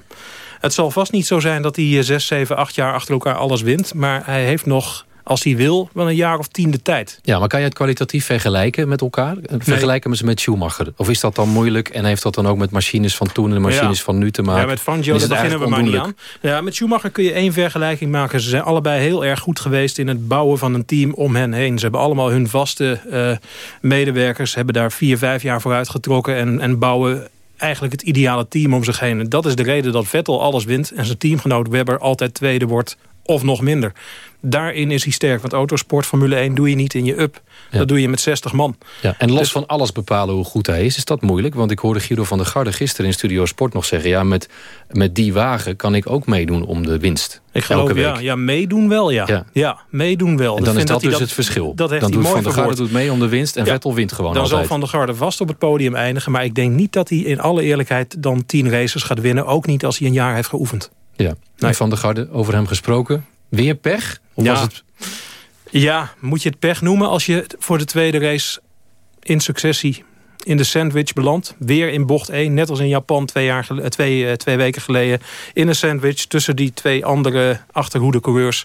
het zal vast niet zo zijn dat hij 6, 7, 8 jaar achter elkaar alles wint. Maar hij heeft nog als hij wil, wel een jaar of tien de tijd. Ja, maar kan je het kwalitatief vergelijken met elkaar? Vergelijken we ze met Schumacher? Of is dat dan moeilijk en heeft dat dan ook met machines van toen en de machines ja. van nu te maken? Ja, met Fangio daar beginnen we maar niet aan. Ja, met Schumacher kun je één vergelijking maken. Ze zijn allebei heel erg goed geweest in het bouwen van een team om hen heen. Ze hebben allemaal hun vaste uh, medewerkers, hebben daar vier, vijf jaar voor uitgetrokken en, en bouwen eigenlijk het ideale team om zich heen. En dat is de reden dat Vettel alles wint... en zijn teamgenoot Webber altijd tweede wordt of nog minder. Daarin is hij sterk. Want autosport, Formule 1 doe je niet in je up. Ja. Dat doe je met 60 man. Ja, en los dus... van alles bepalen hoe goed hij is, is dat moeilijk. Want ik hoorde Guido van der Garde gisteren in Studio Sport nog zeggen... ja, met, met die wagen kan ik ook meedoen om de winst. Ik geloof, Elke week. ja, ja, meedoen wel, ja. Ja, ja meedoen wel. En dan is dat, dus dat het verschil. Dat heeft dan doet Van der Garde doet mee om de winst en ja. Vettel wint gewoon Dan altijd. zal Van der Garde vast op het podium eindigen. Maar ik denk niet dat hij in alle eerlijkheid dan 10 races gaat winnen. Ook niet als hij een jaar heeft geoefend. Ja, nee. Van der Garde, over hem gesproken. Weer pech? Of ja. was het... ja, moet je het pech noemen als je voor de tweede race in successie in de sandwich belandt. Weer in bocht 1, net als in Japan twee, jaar, twee, uh, twee weken geleden. In een sandwich tussen die twee andere achterhoedecoureurs.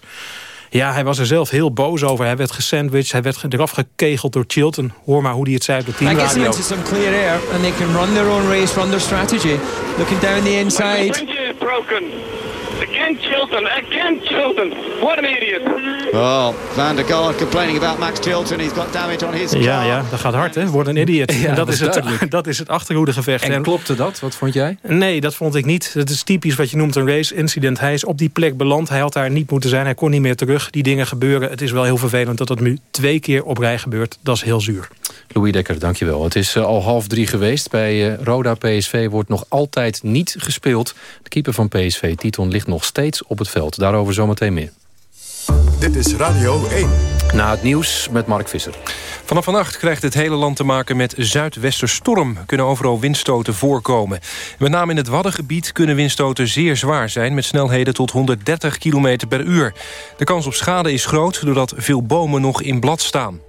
Ja, hij was er zelf heel boos over. Hij werd gesandwiched, hij werd eraf gekegeld door Chilton. Hoor maar hoe hij het zei op de teamradio. I get them into some clear air and they can run their own race, run their strategy. Looking down the inside. Again Chilton, again Chilton. What an idiot. Oh, Van der Gaard complaining about Max Chilton. He's got damage on his car. Ja, ja, dat gaat hard, hè. Word een idiot. Ja, en dat, dat, is het, dat is het achterhoedegevecht. En klopte dat? Wat vond jij? Nee, dat vond ik niet. Het is typisch wat je noemt een race incident. Hij is op die plek beland. Hij had daar niet moeten zijn. Hij kon niet meer terug. Die dingen gebeuren. Het is wel heel vervelend dat het nu twee keer op rij gebeurt. Dat is heel zuur. Louis Dekker, dankjewel. Het is uh, al half drie geweest. Bij uh, Roda PSV wordt nog altijd niet gespeeld. De keeper van PSV, Titon, ligt nog steeds op het veld. Daarover zometeen meer. Dit is Radio 1. Na het nieuws met Mark Visser. Vanaf vannacht krijgt het hele land te maken met zuidwesterstorm. Kunnen overal windstoten voorkomen. Met name in het Waddengebied kunnen windstoten zeer zwaar zijn... met snelheden tot 130 km per uur. De kans op schade is groot doordat veel bomen nog in blad staan.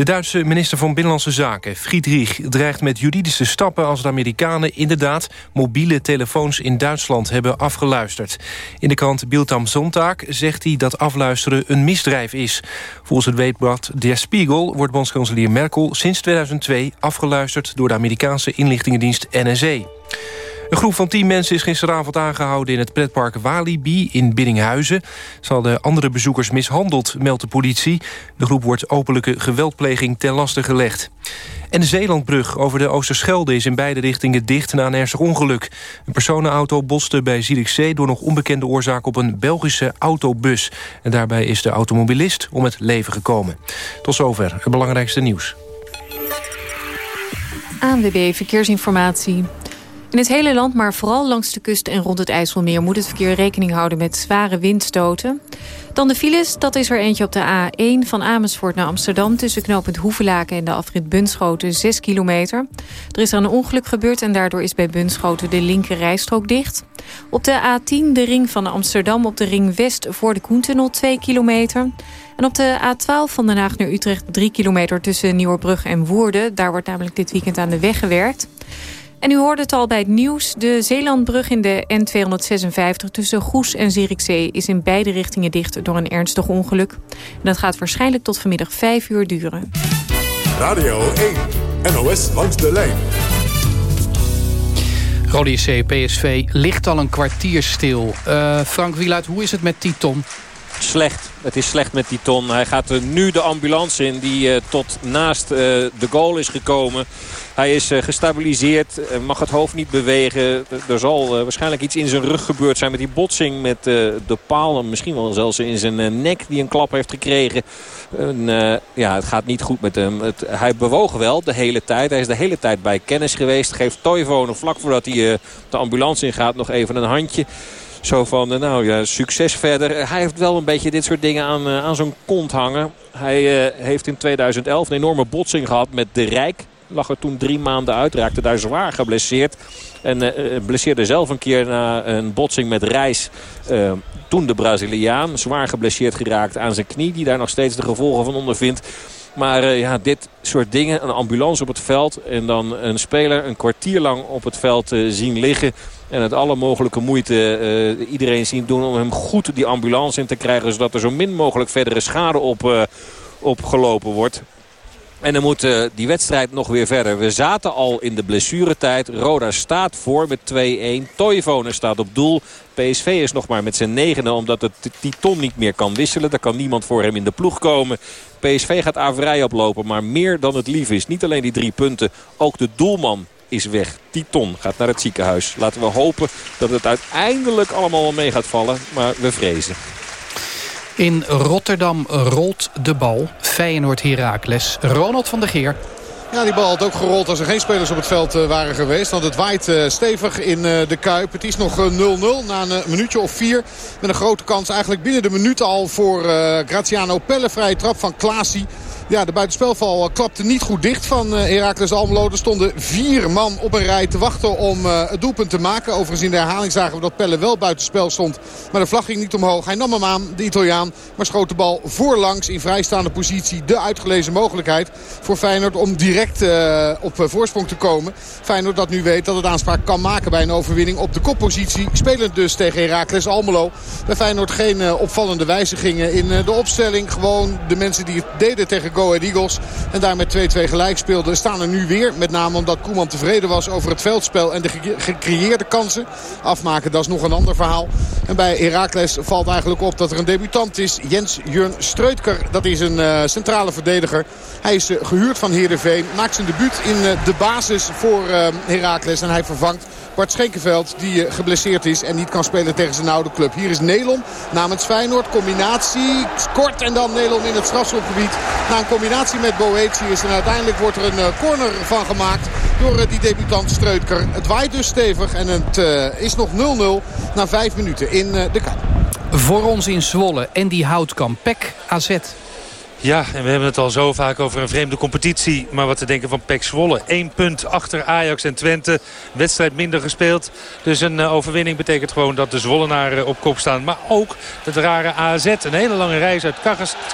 De Duitse minister van Binnenlandse Zaken, Friedrich, dreigt met juridische stappen als de Amerikanen inderdaad mobiele telefoons in Duitsland hebben afgeluisterd. In de krant Bild am Sonntag zegt hij dat afluisteren een misdrijf is. Volgens het weekblad Der Spiegel wordt bondskanselier Merkel sinds 2002 afgeluisterd door de Amerikaanse inlichtingendienst NSA. Een groep van tien mensen is gisteravond aangehouden... in het pretpark Walibi in Biddinghuizen. Ze hadden andere bezoekers mishandeld, meldt de politie. De groep wordt openlijke geweldpleging ten laste gelegd. En de Zeelandbrug over de Oosterschelde is in beide richtingen dicht na een ernstig ongeluk. Een personenauto botste bij Zierikzee door nog onbekende oorzaak op een Belgische autobus. En daarbij is de automobilist om het leven gekomen. Tot zover het belangrijkste nieuws. ANWB Verkeersinformatie. In het hele land, maar vooral langs de kust en rond het IJsselmeer... moet het verkeer rekening houden met zware windstoten. Dan de files, dat is er eentje op de A1 van Amersfoort naar Amsterdam... tussen knooppunt Hoevelaken en de afrit Bunschoten, 6 kilometer. Er is er een ongeluk gebeurd en daardoor is bij Bunschoten de linker rijstrook dicht. Op de A10 de ring van Amsterdam op de ring West voor de Koentunnel, 2 kilometer... En op de A12 van Den Haag naar Utrecht 3 kilometer tussen Nieuwerbrug en Woerden. Daar wordt namelijk dit weekend aan de weg gewerkt. En u hoorde het al bij het nieuws. De Zeelandbrug in de N256 tussen Goes en Zierikzee... is in beide richtingen dicht door een ernstig ongeluk. En dat gaat waarschijnlijk tot vanmiddag 5 uur duren. Radio 1, NOS langs de lijn. Rode JC, PSV, ligt al een kwartier stil. Uh, Frank Wieluid, hoe is het met Titon? Slecht. Het is slecht met Titon. Hij gaat nu de ambulance in die uh, tot naast uh, de goal is gekomen. Hij is uh, gestabiliseerd, mag het hoofd niet bewegen. Er zal waarschijnlijk iets in zijn rug gebeurd zijn met die botsing met de paal. Misschien wel zelfs in zijn nek die een klap heeft gekregen. ja, het gaat niet goed met hem. Hij bewoog wel de hele tijd. Hij is de hele tijd bij kennis geweest. Geeft Toivonen vlak voordat hij de ambulance ingaat nog even een handje. Zo van, eh, nou ja, succes verder. Hij heeft wel een beetje dit soort dingen aan, eh, aan zo'n kont hangen. Hij heeft in 2011 een enorme botsing gehad met De Rijk. Lag er toen drie maanden uit, raakte daar zwaar geblesseerd. En uh, blesseerde zelf een keer na een botsing met Reis. Toen de Braziliaan, zwaar geblesseerd geraakt aan zijn knie. Die daar nog steeds de gevolgen van ondervindt. Maar ja, dit soort dingen, een ambulance op het veld... en dan een speler een kwartier lang op het veld zien liggen... En het alle mogelijke moeite uh, iedereen zien doen om hem goed die ambulance in te krijgen. Zodat er zo min mogelijk verdere schade op, uh, opgelopen wordt. En dan moet uh, die wedstrijd nog weer verder. We zaten al in de blessuretijd. Roda staat voor met 2-1. Toivonen staat op doel. PSV is nog maar met zijn negende omdat het Titon niet meer kan wisselen. Daar kan niemand voor hem in de ploeg komen. PSV gaat averij oplopen, maar meer dan het lief is. Niet alleen die drie punten, ook de doelman is weg. Titon gaat naar het ziekenhuis. Laten we hopen dat het uiteindelijk allemaal wel mee gaat vallen. Maar we vrezen. In Rotterdam rolt de bal. Feyenoord Heracles. Ronald van der Geer. Ja, die bal had ook gerold als er geen spelers op het veld uh, waren geweest. Want het waait uh, stevig in uh, de Kuip. Het is nog 0-0 na een minuutje of vier. Met een grote kans eigenlijk binnen de minuut al voor Graziano Pelle. Vrije trap van Klaasie. Ja, de buitenspelval klapte niet goed dicht van uh, Heracles Almelo. Er stonden vier man op een rij te wachten om uh, het doelpunt te maken. Overigens in de herhaling zagen we dat Pelle wel buitenspel stond. Maar de vlag ging niet omhoog. Hij nam hem aan, de Italiaan. Maar schoot de bal voorlangs in vrijstaande positie. De uitgelezen mogelijkheid voor Feyenoord om direct op voorsprong te komen. Feyenoord dat nu weet dat het aanspraak kan maken bij een overwinning op de koppositie. Spelend dus tegen Heracles Almelo. Bij Feyenoord geen opvallende wijzigingen in de opstelling. Gewoon de mensen die het deden tegen Go Eagles. En daar met 2-2 gelijk speelden. Staan er nu weer. Met name omdat Koeman tevreden was over het veldspel en de gecreëerde kansen. Afmaken, dat is nog een ander verhaal. En bij Heracles valt eigenlijk op dat er een debutant is. Jens Jurn Streutker. Dat is een uh, centrale verdediger. Hij is uh, gehuurd van Heerenveen. Maakt zijn debuut in uh, de basis voor Heracles. En hij vervangt Bart Schenkenveld die geblesseerd is en niet kan spelen tegen zijn oude club. Hier is Nelom namens Feyenoord. Combinatie kort en dan Nelom in het strafschopgebied. Na een combinatie met Boetius. En uiteindelijk wordt er een corner van gemaakt door die debutant Streutker. Het waait dus stevig en het uh, is nog 0-0 na vijf minuten in de Kuip. Voor ons in Zwolle en die houtkamp. Pek AZ. Ja, en we hebben het al zo vaak over een vreemde competitie. Maar wat te denken van PEC Zwolle. Eén punt achter Ajax en Twente. Wedstrijd minder gespeeld. Dus een uh, overwinning betekent gewoon dat de Zwollenaren op kop staan. Maar ook het rare AZ. Een hele lange reis uit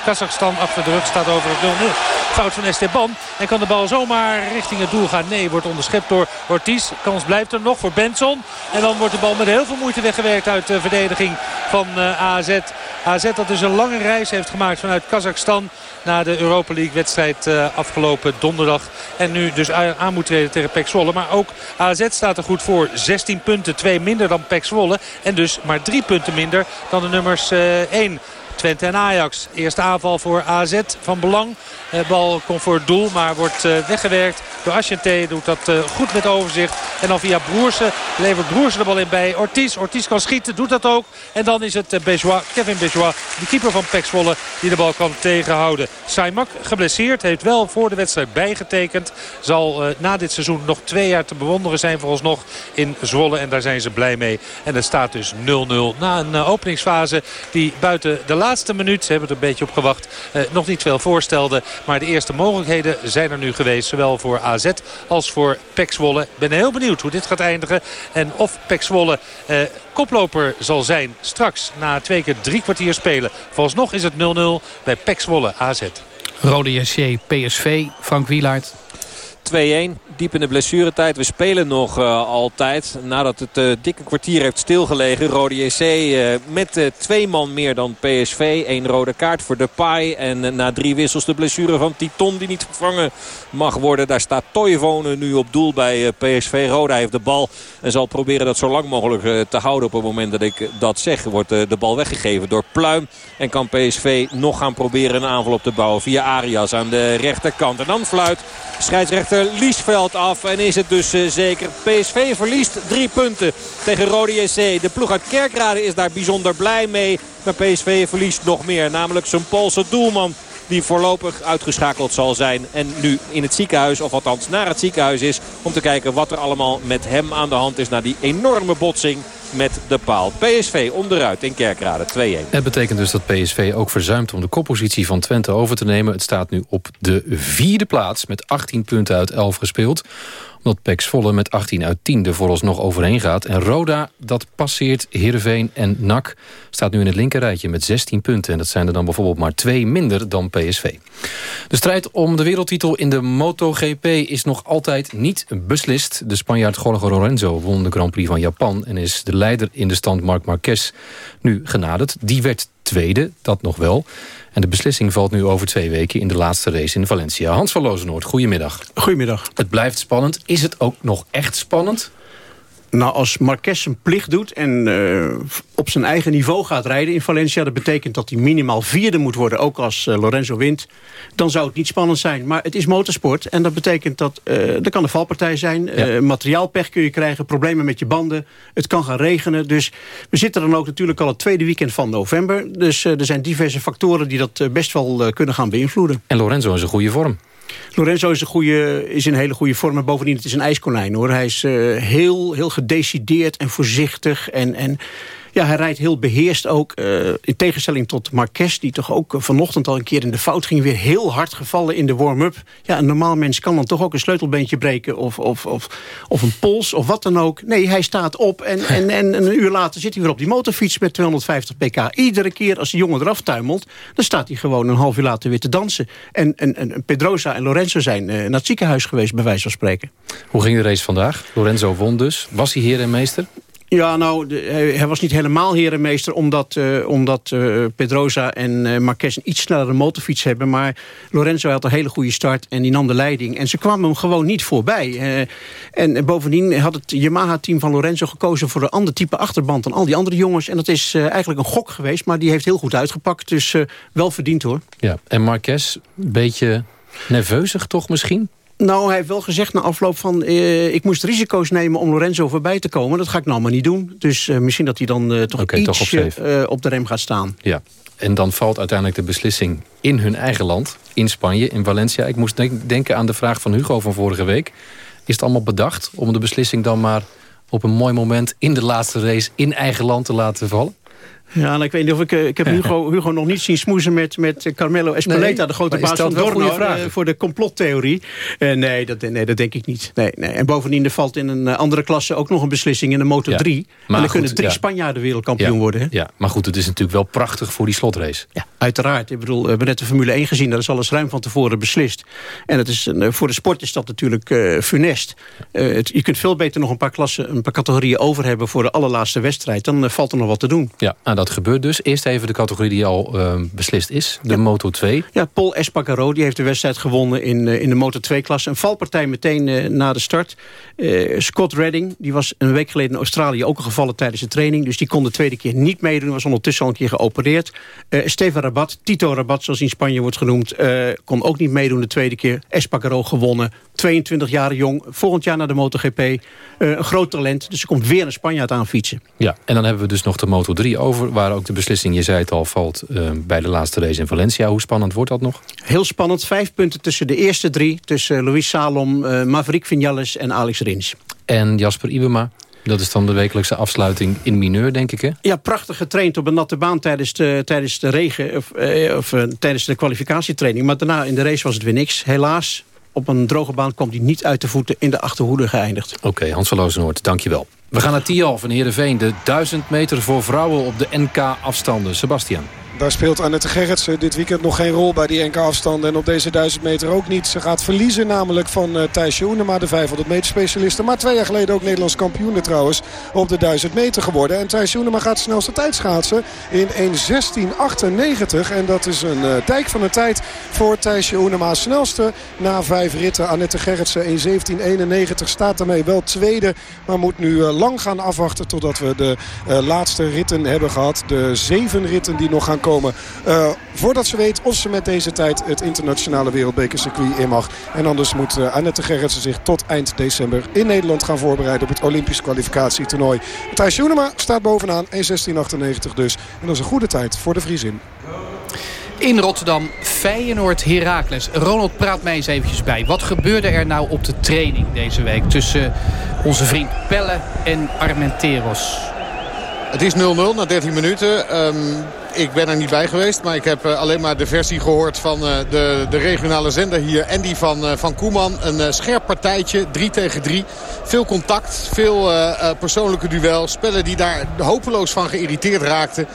Kazachstan achter de rug staat over het 0-0. Fout van Esteban. En kan de bal zomaar richting het doel gaan? Nee, wordt onderschept door Ortiz. Kans blijft er nog voor Benson. En dan wordt de bal met heel veel moeite weggewerkt uit de verdediging van uh, AZ. AZ dat dus een lange reis heeft gemaakt vanuit Kazachstan na de Europa League wedstrijd uh, afgelopen donderdag. En nu dus aan moet treden tegen Pek Zwolle. Maar ook AZ staat er goed voor. 16 punten, 2 minder dan Pek Zwolle. En dus maar 3 punten minder dan de nummers uh, 1. Twente en Ajax. Eerste aanval voor AZ van belang. De bal komt voor het doel, maar wordt weggewerkt door Aschente. Doet dat goed met overzicht. En dan via Broersen levert Broersen de bal in bij Ortiz. Ortiz kan schieten, doet dat ook. En dan is het Kevin Bejois, de keeper van Pek Zwolle, die de bal kan tegenhouden. Saimak geblesseerd, heeft wel voor de wedstrijd bijgetekend. Zal na dit seizoen nog twee jaar te bewonderen zijn vooralsnog in Zwolle. En daar zijn ze blij mee. En het staat dus 0-0 na een openingsfase die buiten de laatste minuut, ze hebben er een beetje op gewacht, uh, nog niet veel voorstelde. Maar de eerste mogelijkheden zijn er nu geweest. Zowel voor AZ als voor Pek Zwolle. Ik ben heel benieuwd hoe dit gaat eindigen. En of Pek Zwolle eh, koploper zal zijn straks na twee keer drie kwartier spelen. Vooralsnog is het 0-0 bij Pek Zwolle AZ. Rode JC PSV, Frank Wielaert. 2-1. diep in de blessuretijd. We spelen nog uh, altijd. Nadat het uh, dikke kwartier heeft stilgelegen. Rode JC uh, met twee man meer dan PSV. Eén rode kaart voor Depay. En na drie wissels de blessure van Titon die niet vervangen mag worden. Daar staat Toivonen nu op doel bij PSV. Roda heeft de bal en zal proberen dat zo lang mogelijk te houden op het moment dat ik dat zeg. Wordt de bal weggegeven door Pluim. En kan PSV nog gaan proberen een aanval op te bouwen via Arias aan de rechterkant. En dan fluit scheidsrechter Liesveld af. En is het dus uh, zeker. PSV verliest drie punten tegen Rode JC. De ploeg uit Kerkrade is daar bijzonder blij mee. Maar PSV verliest nog meer. Namelijk zijn Poolse doelman die voorlopig uitgeschakeld zal zijn. En nu in het ziekenhuis, of althans naar het ziekenhuis is... om te kijken wat er allemaal met hem aan de hand is... na die enorme botsing met de paal. PSV onderuit in Kerkrade 2-1. Het betekent dus dat PSV ook verzuimt om de koppositie van Twente over te nemen. Het staat nu op de vierde plaats met 18 punten uit 11 gespeeld omdat Pek Volle met 18 uit 10 er vooralsnog overheen gaat. En Roda, dat passeert Heerenveen en NAC... staat nu in het linkerrijtje met 16 punten. En dat zijn er dan bijvoorbeeld maar twee minder dan PSV. De strijd om de wereldtitel in de MotoGP is nog altijd niet beslist. De Spanjaard Jorge Lorenzo won de Grand Prix van Japan... en is de leider in de stand Marc Marquez nu genaderd. Die werd tweede, dat nog wel. En de beslissing valt nu over twee weken in de laatste race in Valencia. Hans van Lozenoord, goedemiddag. Goedemiddag. Het blijft spannend. Is het ook nog echt spannend? Nou, als Marquez zijn plicht doet en uh, op zijn eigen niveau gaat rijden in Valencia... dat betekent dat hij minimaal vierde moet worden, ook als uh, Lorenzo wint... dan zou het niet spannend zijn. Maar het is motorsport en dat betekent dat uh, er kan een valpartij zijn. Ja. materiaalpech kun je krijgen, problemen met je banden. Het kan gaan regenen. Dus we zitten dan ook natuurlijk al het tweede weekend van november. Dus er zijn diverse factoren die dat best wel kunnen gaan beïnvloeden. En Lorenzo is een goede vorm. Lorenzo is, een goede, is een hele goede vorm. En bovendien, het is een ijskonijn hoor. Hij is uh, heel, heel gedecideerd en voorzichtig. En, en ja, hij rijdt heel beheerst ook. Uh, in tegenstelling tot Marquez, die toch ook vanochtend al een keer in de fout ging. Weer heel hard gevallen in de warm-up. Ja, een normaal mens kan dan toch ook een sleutelbeentje breken. Of, of, of, of een pols of wat dan ook. Nee, hij staat op en, en, en een uur later zit hij weer op die motorfiets met 250 pk. Iedere keer als die jongen eraf tuimelt, dan staat hij gewoon een half uur later weer te dansen. En, en, en Pedrosa en Lorenzo zijn uh, naar het ziekenhuis geweest, bij wijze van spreken. Hoe ging de race vandaag? Lorenzo won dus. Was hij heer en meester? Ja, nou, hij, was niet helemaal herenmeester... omdat, uh, omdat uh, Pedrosa en uh, Marquez een iets snellere motorfiets hebben. Maar Lorenzo had een hele goede start en die nam de leiding. En ze kwamen hem gewoon niet voorbij. en bovendien had het Yamaha-team van Lorenzo gekozen... voor een ander type achterband dan al die andere jongens. En dat is eigenlijk een gok geweest, maar die heeft heel goed uitgepakt. Dus wel verdiend, hoor. Ja, en Marquez, een beetje nerveuzig toch misschien? Nou, hij heeft wel gezegd na afloop van... Uh, ik moest risico's nemen om Lorenzo voorbij te komen. Dat ga ik nou maar niet doen. Dus uh, misschien dat hij dan uh, toch okay, iets op, op, de rem gaat staan. Ja, en dan valt uiteindelijk de beslissing in hun eigen land. In Spanje, in Valencia. Ik moest denk, denken aan de vraag van Hugo van vorige week. Is het allemaal bedacht om de beslissing dan maar... op een mooi moment in de laatste race in eigen land te laten vallen? Ja, nou, ik weet niet of ik... Eh, ik heb Hugo, Hugo nog niet zien smoezen met, met Carmelo Espeleta... Nee, de grote baas van Dorno, uh, voor de complottheorie. Uh, nee, dat, nee, dat denk ik niet. Nee, nee. En bovendien, er valt in een andere klasse ook nog een beslissing in de Moto 3. Ja, en dan kunnen drie ja. Spanjaarden wereldkampioen ja, worden. Hè? Ja, maar goed, het is natuurlijk wel prachtig voor die slotrace. Ja, uiteraard. Ik bedoel, we hebben net de Formule 1 gezien. Dat is alles ruim van tevoren beslist. En het is, voor de sport is dat natuurlijk funest. Het, je kunt veel beter nog een paar klassen, een paar categorieën over hebben... voor de allerlaatste wedstrijd. Dan valt er nog wat te doen. Ja, nou, dat gebeurt dus. Eerst even de categorie die al uh, beslist is, de ja. Moto 2. Ja, Paul Espargaro die heeft de wedstrijd gewonnen in, uh, in de Moto 2-klasse. Een valpartij meteen uh, na de start. Scott Redding, die was een week geleden in Australië ook al gevallen tijdens de training. Dus die kon de tweede keer niet meedoen. Was ondertussen al een keer geopereerd. Steven Rabat, Tito Rabat zoals in Spanje wordt genoemd, kon ook niet meedoen de tweede keer. Espargaro gewonnen. 22 jaar jong. Volgend jaar naar de MotoGP. een groot talent. Dus er komt weer een Spanjaard aan fietsen. Ja, en dan hebben we dus nog de Moto 3 over, waar ook de beslissing, je zei het al, valt uh, bij de laatste race in Valencia. Hoe spannend wordt dat nog? Heel spannend. Vijf punten tussen de eerste drie. Tussen Luis Salom, uh, Maverick Vinales en Alex Rins. En Jasper Ibema? Dat is dan de wekelijkse afsluiting in mineur, denk ik, hè? Ja, prachtig getraind op een natte baan tijdens de, tijdens de regen... of, eh, of uh, tijdens de kwalificatietraining. Maar daarna in de race was het weer niks. Helaas, op een droge baan komt hij niet uit de voeten... in de achterhoede geëindigd. Oké, okay, Hans van Lozenoord, dankjewel. We gaan naar Tial van Heerenveen. De 1000 meter voor vrouwen op de NK-afstanden. Sebastian. Daar speelt Annette Gerritsen dit weekend nog geen rol bij die enkele afstanden. En op deze 1000 meter ook niet. Ze gaat verliezen namelijk van uh, Thijsje Oenema, de 500 meter specialiste. Maar twee jaar geleden ook Nederlands kampioen trouwens op de 1000 meter geworden. En Thijsje Oenema gaat de snelste tijd schaatsen in 1.16.98. En dat is een uh, dijk van een tijd voor Thijsje Oenema. Snelste na vijf ritten. Annette Gerritsen 1.17.91 staat daarmee wel tweede. Maar moet nu uh, lang gaan afwachten totdat we de laatste ritten hebben gehad. De zeven ritten die nog gaan komen. Uh, voordat ze weet of ze met deze tijd het internationale wereldbekercircuit in mag. En anders moet uh, Annette Gerritsen zich tot eind december in Nederland gaan voorbereiden op het Olympisch kwalificatietoernooi. Thijs Schoenema staat bovenaan 1.16.98 dus. En dat is een goede tijd voor de Vriesin. In Rotterdam, Feyenoord Heracles. Ronald, praat mij eens eventjes bij. Wat gebeurde er nou op de training deze week tussen onze vriend Pelle en Armenteros? Het is 0-0 na 13 minuten. Um, ik ben er niet bij geweest. Maar ik heb uh, alleen maar de versie gehoord van uh, de, de regionale zender hier. En die van, uh, van Koeman. Een scherp partijtje. 3 tegen 3. Veel contact. Veel persoonlijke duels. Spellen die daar hopeloos van geïrriteerd raakten.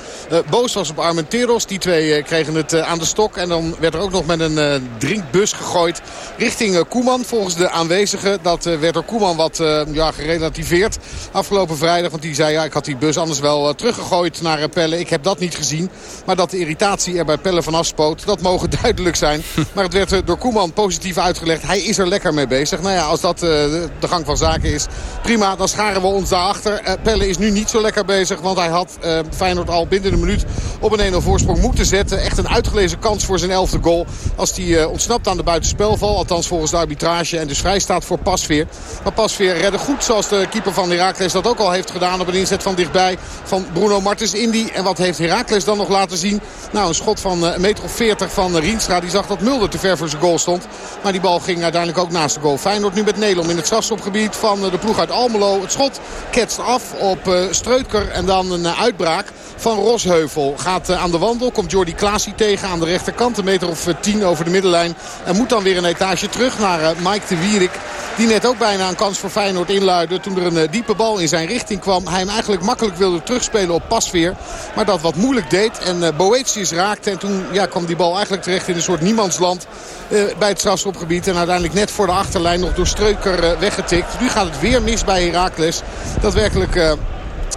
Boos was op Armenteros. Die twee kregen het aan de stok. En dan werd er ook nog met een drinkbus gegooid. Richting Koeman. Volgens de aanwezigen. Dat werd door Koeman wat ja, gerelativeerd. Afgelopen vrijdag. Want die zei ja ik had die bus anders wel teruggegooid naar Pelle. Ik heb dat niet gezien. Maar dat de irritatie er bij Pelle van afspoot, dat mogen duidelijk zijn. Maar het werd door Koeman positief uitgelegd. Hij is er lekker mee bezig. Nou ja, als dat uh, de gang van zaken is, prima. Dan scharen we ons daarachter. Uh, Pelle is nu niet zo lekker bezig. Want hij had Feyenoord al binnen een minuut op een 1-0 voorsprong moeten zetten. Echt een uitgelezen kans voor zijn elfde goal. Als hij ontsnapt aan de buitenspelval. Althans volgens de arbitrage. En dus vrij staat voor Pasveer. Maar Pasveer redde goed zoals de keeper van Heracles dat ook al heeft gedaan. Op een inzet van dichtbij van Bruno Martens Indy. En wat heeft Heracles dan nog laten zien. Nou, een schot van eh, een meter of 40 van eh, Rienstra. Die zag dat Mulder te ver voor zijn goal stond. Maar die bal ging uiteindelijk ook naast de goal. Feyenoord nu met Nelom in het strafschopgebied van eh, de ploeg uit Almelo. Het schot ketst af op Streutker. En dan een uitbraak van Rosheuvel. Gaat aan de wandel. Komt Jordi Klaasie tegen aan de rechterkant. Een meter of 10 over de middenlijn. En moet dan weer een etage terug naar Mike de Wierik. Die net ook bijna een kans voor Feyenoord inluidde. Toen er een diepe bal in zijn richting kwam. Hij hem eigenlijk makkelijk wilde terugspelen op Pasveer. Maar dat wat moeilijk deed. En uh, Boetius raakte. En toen ja, kwam die bal eigenlijk terecht in een soort niemandsland. Uh, bij het strafschopgebied. En uiteindelijk net voor de achterlijn nog door Streuker uh, weggetikt. Nu gaat het weer mis bij Heracles. Dat werkelijk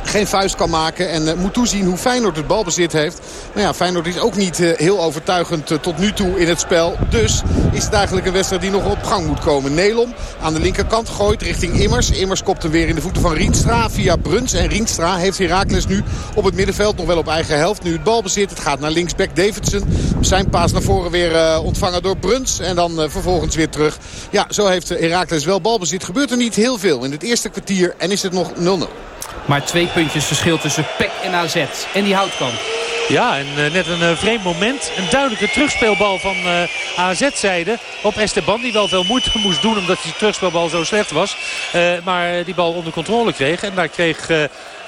geen vuist kan maken. En uh, moet toezien hoe Feyenoord het balbezit heeft. Maar ja, Feyenoord is ook niet uh, heel overtuigend uh, tot nu toe in het spel. Dus is het eigenlijk een wedstrijd die nog op gang moet komen. Nelom aan de linkerkant gooit richting Immers. Immers kopt hem weer in de voeten van Rienstra via Bruns. En Rienstra heeft Heracles nu op het middenveld nog wel op eigen helft. Nu het balbezit. Het gaat naar linksback Davidson. Zijn paas naar voren weer ontvangen door Bruns. En dan vervolgens weer terug. Ja, zo heeft Heracles wel balbezit. Gebeurt er niet heel veel in het eerste kwartier. En is het nog 0-0. Maar twee puntjes verschil tussen PEC en AZ. En die houdt kan. Ja, en uh, net een uh, vreemd moment. Een duidelijke terugspeelbal van uh, AZ-zijde op Esteban. Die wel veel moeite moest doen omdat die terugspeelbal zo slecht was. maar die bal onder controle kreeg. En daar kreeg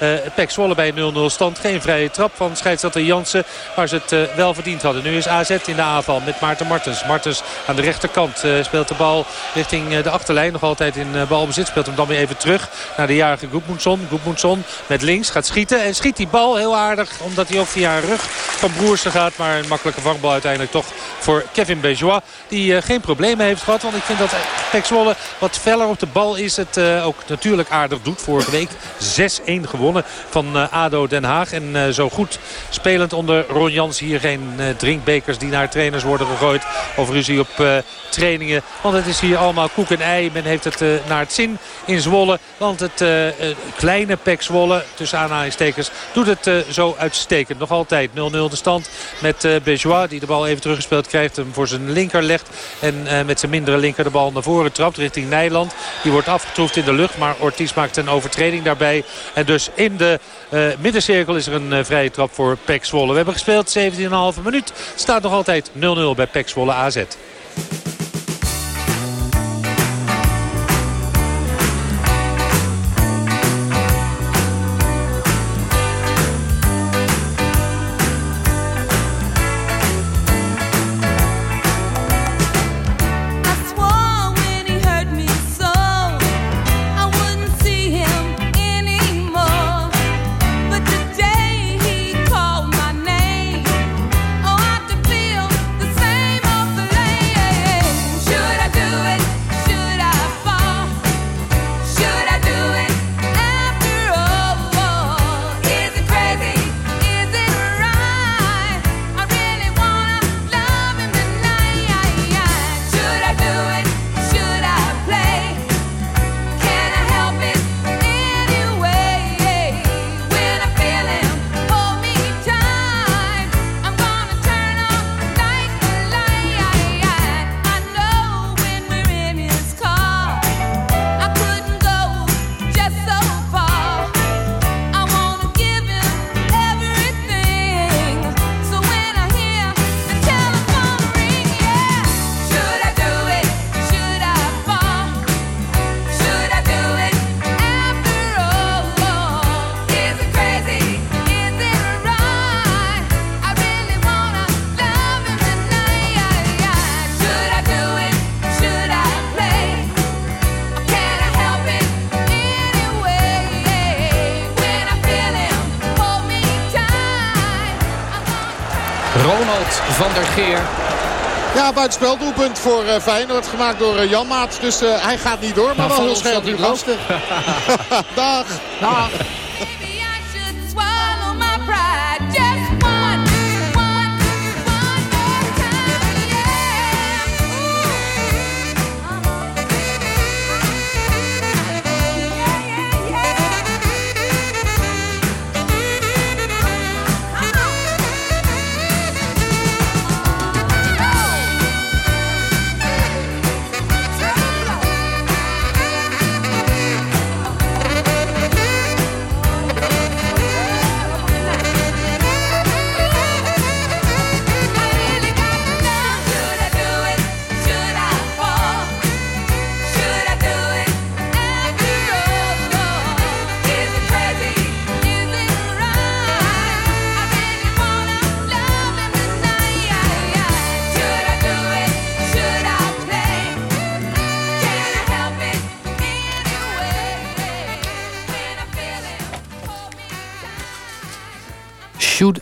uh, Pek Zwolle bij 0-0 stand. Geen vrije trap van scheidsrechter Jansen. Waar ze het uh, wel verdiend hadden. Nu is AZ in de aanval met Maarten Martens. Martens aan de rechterkant uh, speelt de bal richting de achterlijn. Nog altijd in balbezit. Speelt hem dan weer even terug naar de jarige Goedmoensson. Goedmoensson met links gaat schieten. En schiet die bal heel aardig. Omdat hij ook via een rug van Broersen gaat. Maar een makkelijke vangbal uiteindelijk toch voor Kevin Bejois. Die geen problemen heeft gehad. Want ik vind dat Pek Zwolle wat feller op de bal is. Het ook natuurlijk aardig doet. Vorige week 6-1 gewonnen van eh, ADO Den Haag. En eh, zo goed spelend onder Ron Jans. Hier geen eh, drinkbekers die naar trainers worden gegooid. Of ruzie op trainingen. Want het is hier allemaal koek en ei. Men heeft het naar het zin in Zwolle. Want het kleine Pek Zwolle, tussen aanhalingstekens, doet het zo uitstekend. Nog altijd 0-0 de stand met Bejois. Die de bal even teruggespeeld krijgt. Hem voor zijn linker legt. En met zijn mindere linker de bal naar voren trapt richting Nijland. Die wordt afgetroefd in de lucht. Maar Ortiz maakt een overtreding daarbij. En dus in de uh, middencirkel is er een uh, vrije trap voor Pek Zwolle. We hebben gespeeld 17,5 minuut. Staat nog altijd 0-0 bij Pek Zwolle AZ. Geer. Ja, buitenspel doelpunt voor uh, Feyenoord. Gemaakt door uh, Jan Maat. Dus uh, hij gaat niet door. Maar nou, wel heel scherp lastig. Dag. Dag.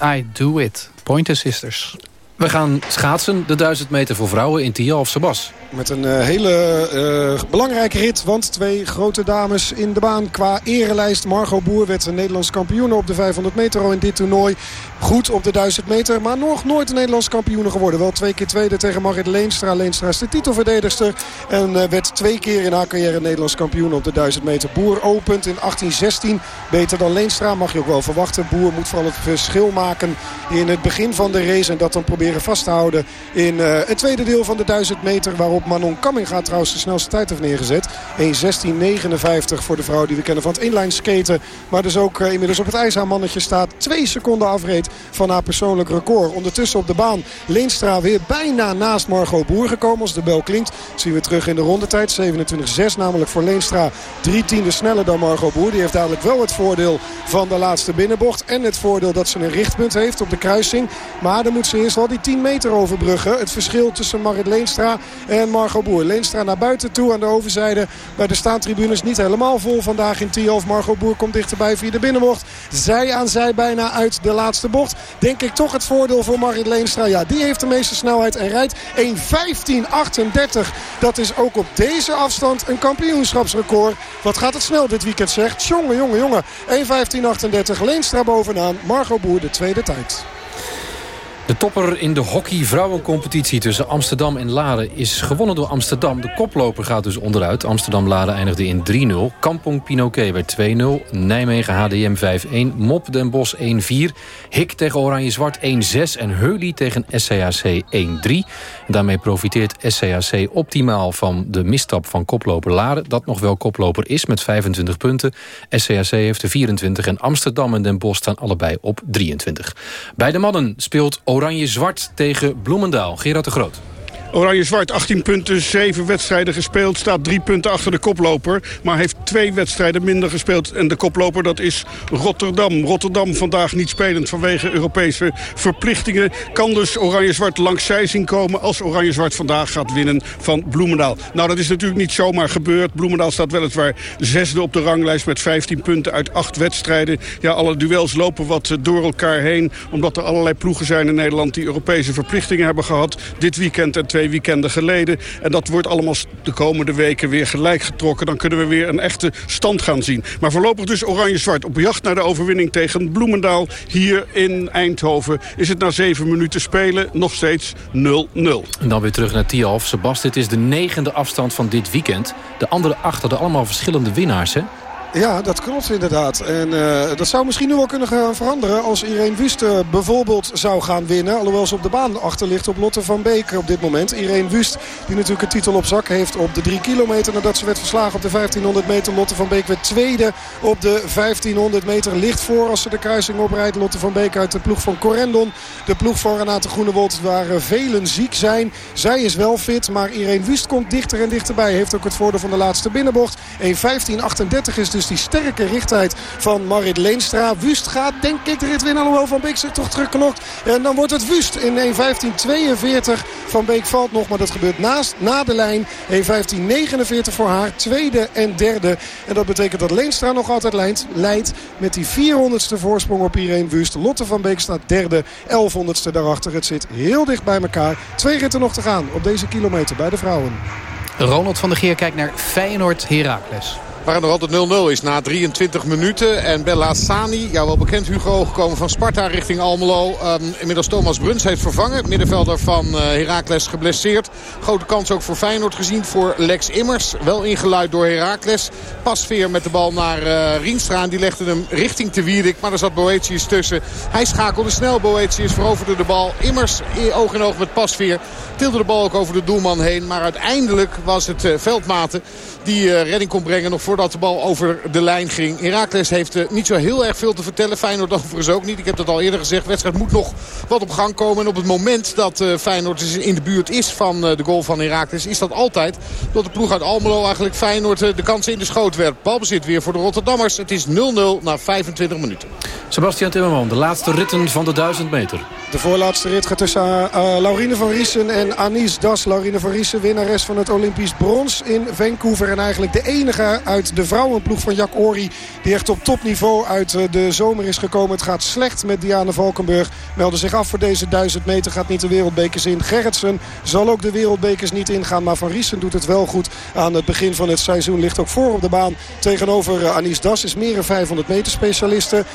I Do It? Pointer Sisters. We gaan schaatsen, de 1000 meter voor vrouwen in Tialf Sebas. Met een uh, hele uh, belangrijke rit. Want twee grote dames in de baan qua erelijst. Margot Boer werd een Nederlands kampioen op de 500 meter in dit toernooi. Goed op de 1000 meter. Maar nog nooit een Nederlands kampioen geworden. Wel twee keer tweede tegen Marit Leenstra. Leenstra is de titelverdedigster. En uh, werd twee keer in haar carrière Nederlands kampioen op de 1000 meter. Boer opent in 1816. Beter dan Leenstra mag je ook wel verwachten. Boer moet vooral het verschil maken in het begin van de race. En dat dan proberen vast te houden in het tweede deel van de 1000 meter. Waarop Manon Kamminga trouwens de snelste tijd heeft neergezet. 1.16.59 voor de vrouw die we kennen van het inline skaten. Maar dus ook uh, inmiddels op het ijs haar mannetje staat. Twee seconden afreed van haar persoonlijk record. Ondertussen op de baan Leenstra weer bijna naast Margot Boer gekomen. Als de bel klinkt zien we terug in de rondetijd. 27.6 namelijk voor Leenstra. Drie tiende sneller dan Margot Boer. Die heeft dadelijk wel het voordeel van de laatste binnenbocht. En het voordeel dat ze een richtpunt heeft op de kruising. Maar dan moet ze eerst wel die 10 meter overbruggen. Het verschil tussen Marit Leenstra en Margot Boer. Leenstra naar buiten toe aan de overzijde. Bij de staantribunes niet helemaal vol vandaag in Tialf. Margot Boer komt dichterbij via de binnenbocht. Zij aan zij bijna uit de laatste bocht. Denk ik toch het voordeel voor Marit Leenstra. Ja, die heeft de meeste snelheid en rijdt 1.15.38. Dat is ook op deze afstand een kampioenschapsrecord. Wat gaat het snel dit weekend zegt. Jongen, jongen, jongen. 1.15.38. Leenstra bovenaan. Margot Boer de tweede tijd. De topper in de hockey-vrouwencompetitie tussen Amsterdam en Laren is gewonnen door Amsterdam. De koploper gaat dus onderuit. Amsterdam-Laren eindigde in 3-0. Kampong Pinoquet werd 2-0. Nijmegen HDM 5-1. Mop Den Bosch 1-4. Hik tegen Oranje-Zwart 1-6. En Heulie tegen SCAC 1-3. Daarmee profiteert SCAC optimaal van de misstap van koploper Laren... dat nog wel koploper is met 25 punten. SCAC heeft de 24 en Amsterdam en Den Bosch staan allebei op 23. Bij de mannen speelt Oranje-Zwart tegen Bloemendaal. Gerard de Groot. Oranje-Zwart, 18 punten, 7 wedstrijden gespeeld. Staat 3 punten achter de koploper. Maar heeft twee wedstrijden minder gespeeld. En de koploper dat is Rotterdam. Rotterdam vandaag niet spelend vanwege Europese verplichtingen. Kan dus Oranje-Zwart langs zij zien komen als Oranje-Zwart vandaag gaat winnen van Bloemendaal. Nou, dat is natuurlijk niet zomaar gebeurd. Bloemendaal staat weliswaar zesde op de ranglijst met 15 punten uit 8 wedstrijden. Ja, alle duels lopen wat door elkaar heen. Omdat er allerlei ploegen zijn in Nederland die Europese verplichtingen hebben gehad. Dit weekend en twee weekenden geleden. En dat wordt allemaal de komende weken weer gelijk getrokken. Dan kunnen we weer een echte stand gaan zien. Maar voorlopig dus oranje-zwart op jacht naar de overwinning tegen Bloemendaal. Hier in Eindhoven is het na zeven minuten spelen nog steeds 0-0. En dan weer terug naar Tialf. Sebast, dit is de negende afstand van dit weekend. De andere acht hadden allemaal verschillende winnaars, hè? Ja, dat klopt inderdaad. En uh, dat zou misschien nu wel kunnen gaan veranderen als Irene Wust bijvoorbeeld zou gaan winnen. Alhoewel ze op de baan achter ligt op Lotte van Beek op dit moment. Irene Wust die natuurlijk een titel op zak heeft op de 3 kilometer nadat ze werd verslagen op de 1500 meter. Lotte van Beek werd tweede op de 1500 meter. Licht voor als ze de kruising oprijdt. Lotte van Beek uit de ploeg van Corendon. De ploeg van Renate Groenewold waar uh, velen ziek zijn. Zij is wel fit, maar Irene Wust komt dichter en dichterbij. Heeft ook het voordeel van de laatste binnenbocht. 1.15.38 is dus Dus die sterke richtheid van Marit Leenstra. Wust gaat denk ik de rit winnen. Alhoewel Van Beek zich toch terugknokt. En dan wordt het Wust in 1.15.42. Van Beek valt nog, maar dat gebeurt naast, na de lijn. 1.15.49 voor haar. Tweede en derde. En dat betekent dat Leenstra nog altijd leidt. leidt met die 400ste voorsprong op Irene Wust. Lotte van Beek staat derde. 1100ste daarachter. Het zit heel dicht bij elkaar. Twee ritten nog te gaan op deze kilometer bij de vrouwen. Ronald van der Geer kijkt naar Feyenoord Heracles. Waar het nog altijd 0-0 is na 23 minuten. En Bella Sani, ja wel bekend Hugo, gekomen van Sparta richting Almelo. Um, inmiddels Thomas Bruns heeft vervangen. Middenvelder van uh, Heracles geblesseerd. Grote kans ook voor Feyenoord gezien voor Lex Immers. Wel ingeluid door Heracles. Pasveer met de bal naar uh. En die legde hem richting te Wierik. Maar er zat Boetius tussen. Hij schakelde snel. Boetius veroverde de bal. Immers oog in oog met Pasveer. Tilde de bal ook over de doelman heen. Maar uiteindelijk was het uh, Veldmaten die redding kon brengen nog voordat de bal over de lijn ging. Heracles heeft niet zo heel erg veel te vertellen. Feyenoord overigens ook niet. Ik heb dat al eerder gezegd. De wedstrijd moet nog wat op gang komen. En op het moment dat Feyenoord dus in de buurt is van de goal van Heracles... is dat altijd dat de ploeg uit Almelo eigenlijk Feyenoord de kansen in de schoot werpt. Balbezit weer voor de Rotterdammers. Het is 0-0 na 25 minuten. Sebastian Timmerman, de laatste ritten van de 1000 meter. De voorlaatste rit gaat tussen uh, Laurine van Riesen en Anis Das. Laurine van Riesen, winnares van het Olympisch brons in Vancouver. En eigenlijk de enige uit de vrouwenploeg van Jack Ori... die echt op topniveau uit de zomer is gekomen. Het gaat slecht met Diana Valkenburg. Meldde zich af voor deze 1000 meter. Gaat niet de wereldbekers in. Gerritsen zal ook de wereldbekers niet ingaan. Maar Van Riesen doet het wel goed aan het begin van het seizoen. Ligt ook voor op de baan tegenover Anis Das. Is meer een 500 meter specialiste. 46-13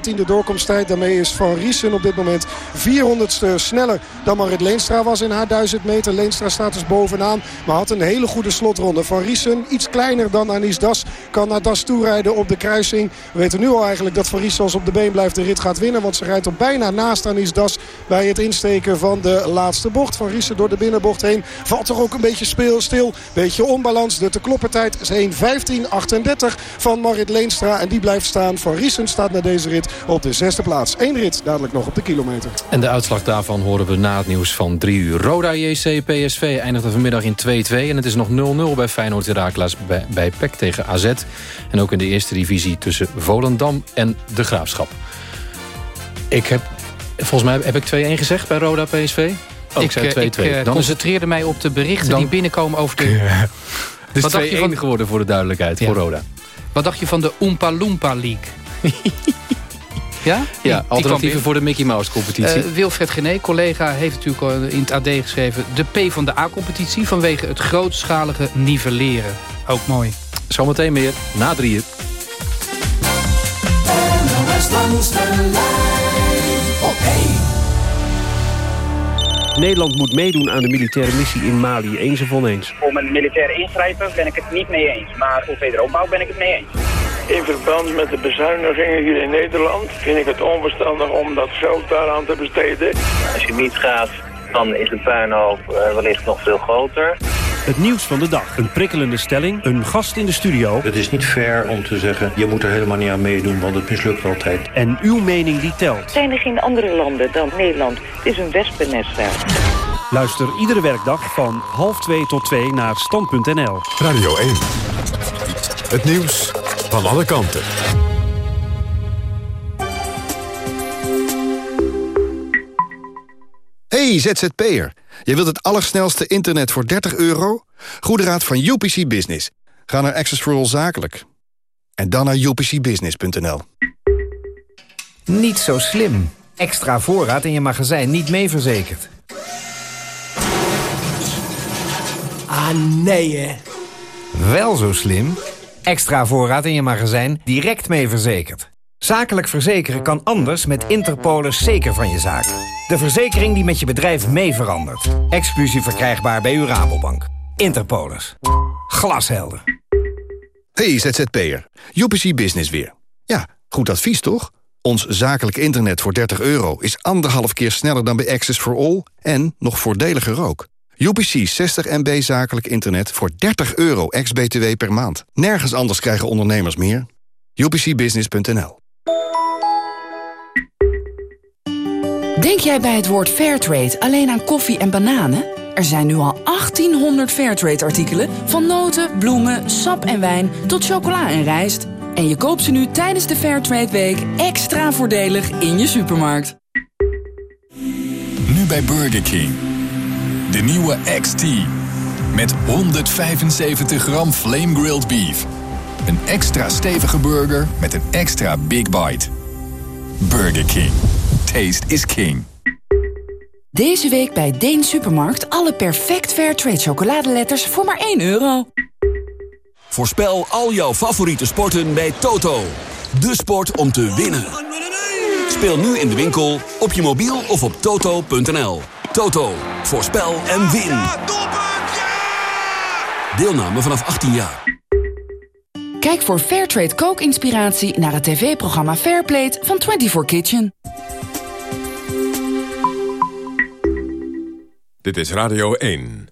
de doorkomsttijd. Daarmee is Van Riesen op dit moment 400ste sneller dan Marit Leenstra was in haar 1000 meter. Leenstra staat dus bovenaan. Maar had een hele goede slotronde. Riesen iets kleiner dan Anis Das. Kan naar Das toerijden op de kruising. We weten nu al eigenlijk dat Van Riesen als op de been blijft de rit gaat winnen. Want ze rijdt op bijna naast Anis Das bij het insteken van de laatste bocht. Van Riesen door de binnenbocht heen. Valt toch ook een beetje speel, stil. Beetje onbalans. De te kloppen is 1.15.38 van Marit Leenstra. En die blijft staan. Van Riesen staat naar deze rit op de zesde plaats. Eén rit dadelijk nog op de kilometer. En de uitslag daarvan horen we na het nieuws van 3 uur. Roda JC PSV eindigde vanmiddag in 2-2. En het is nog 0-0 bij Feyenoord Herakles bij, bij PEC tegen AZ. En ook in de eerste divisie tussen Volendam en De Graafschap. Ik heb, volgens mij heb ik 2-1 gezegd bij Roda PSV. Oh, ik, ik, ik uh, concentreerde mij op de berichten Dan... die binnenkomen over de... Ja. Het is 2-1 van... geworden voor de duidelijkheid, ja. voor Roda. Wat dacht je van de Oompa Loompa League? Ja? Ja, alternatieven voor de Mickey Mouse competitie. Uh, Wilfred Gené, collega, heeft natuurlijk in het AD geschreven... de P van de A-competitie vanwege het grootschalige nivelleren. Ook mooi. Zometeen meer, na drieën. Nederland moet meedoen aan de militaire missie in Mali. Eens of oneens? Om een militaire ingrijpen ben ik het niet mee eens. Maar op wederopbouw ben ik het mee eens. In verband met de bezuinigingen hier in Nederland vind ik het onverstandig om dat geld daaraan te besteden. Als je niet gaat, dan is de puinhoop uh, wellicht nog veel groter. Het nieuws van de dag. Een prikkelende stelling. Een gast in de studio. Het is niet fair om te zeggen... je moet er helemaal niet aan meedoen, want het mislukt altijd. En uw mening die telt. Zijn er geen andere landen dan Nederland? Het is een wespennest Luister iedere werkdag van half 2 tot 2 naar stand.nl. Radio 1. Het nieuws van alle kanten. Hey ZZP'er, je wilt het allersnelste internet voor 30 euro? Goede raad van UPC Business. Ga naar Access for All Zakelijk. En dan naar upcbusiness.nl. Niet zo slim. Extra voorraad in je magazijn niet mee verzekerd. Ah, nee hè. Wel zo slim. Extra voorraad in je magazijn direct mee verzekerd. Zakelijk verzekeren kan anders met Interpolis zeker van je zaak. De verzekering die met je bedrijf mee verandert. Exclusief verkrijgbaar bij uw Rabobank. Interpolis. Glashelder. Hey ZZP'er, UPC Business weer. Ja, goed advies toch? Ons zakelijk internet voor 30 euro is anderhalf keer sneller dan bij Access for All... en nog voordeliger ook. UPC 60 MB zakelijk internet voor 30 euro ex-BTW per maand. Nergens anders krijgen ondernemers meer. UPCbusiness.nl Denk jij bij het woord Fairtrade alleen aan koffie en bananen? Er zijn nu al 1800 Fairtrade-artikelen... van noten, bloemen, sap en wijn tot chocola en rijst. En je koopt ze nu tijdens de Fairtrade Week extra voordelig in je supermarkt. Nu bij Burger King. De nieuwe XT. Met 175 gram flame grilled beef. Een extra stevige burger met een extra big bite. Burger King. Taste is king. Deze week bij Deen Supermarkt alle perfect Fairtrade chocoladeletters voor maar 1 euro. Voorspel al jouw favoriete sporten bij Toto. De sport om te winnen. Speel nu in de winkel, op je mobiel of op toto.nl. Toto, voorspel en win. Deelname vanaf 18 jaar. Kijk voor Fairtrade kookinspiratie naar het tv-programma Fairplate van 24 Kitchen. Dit is Radio 1.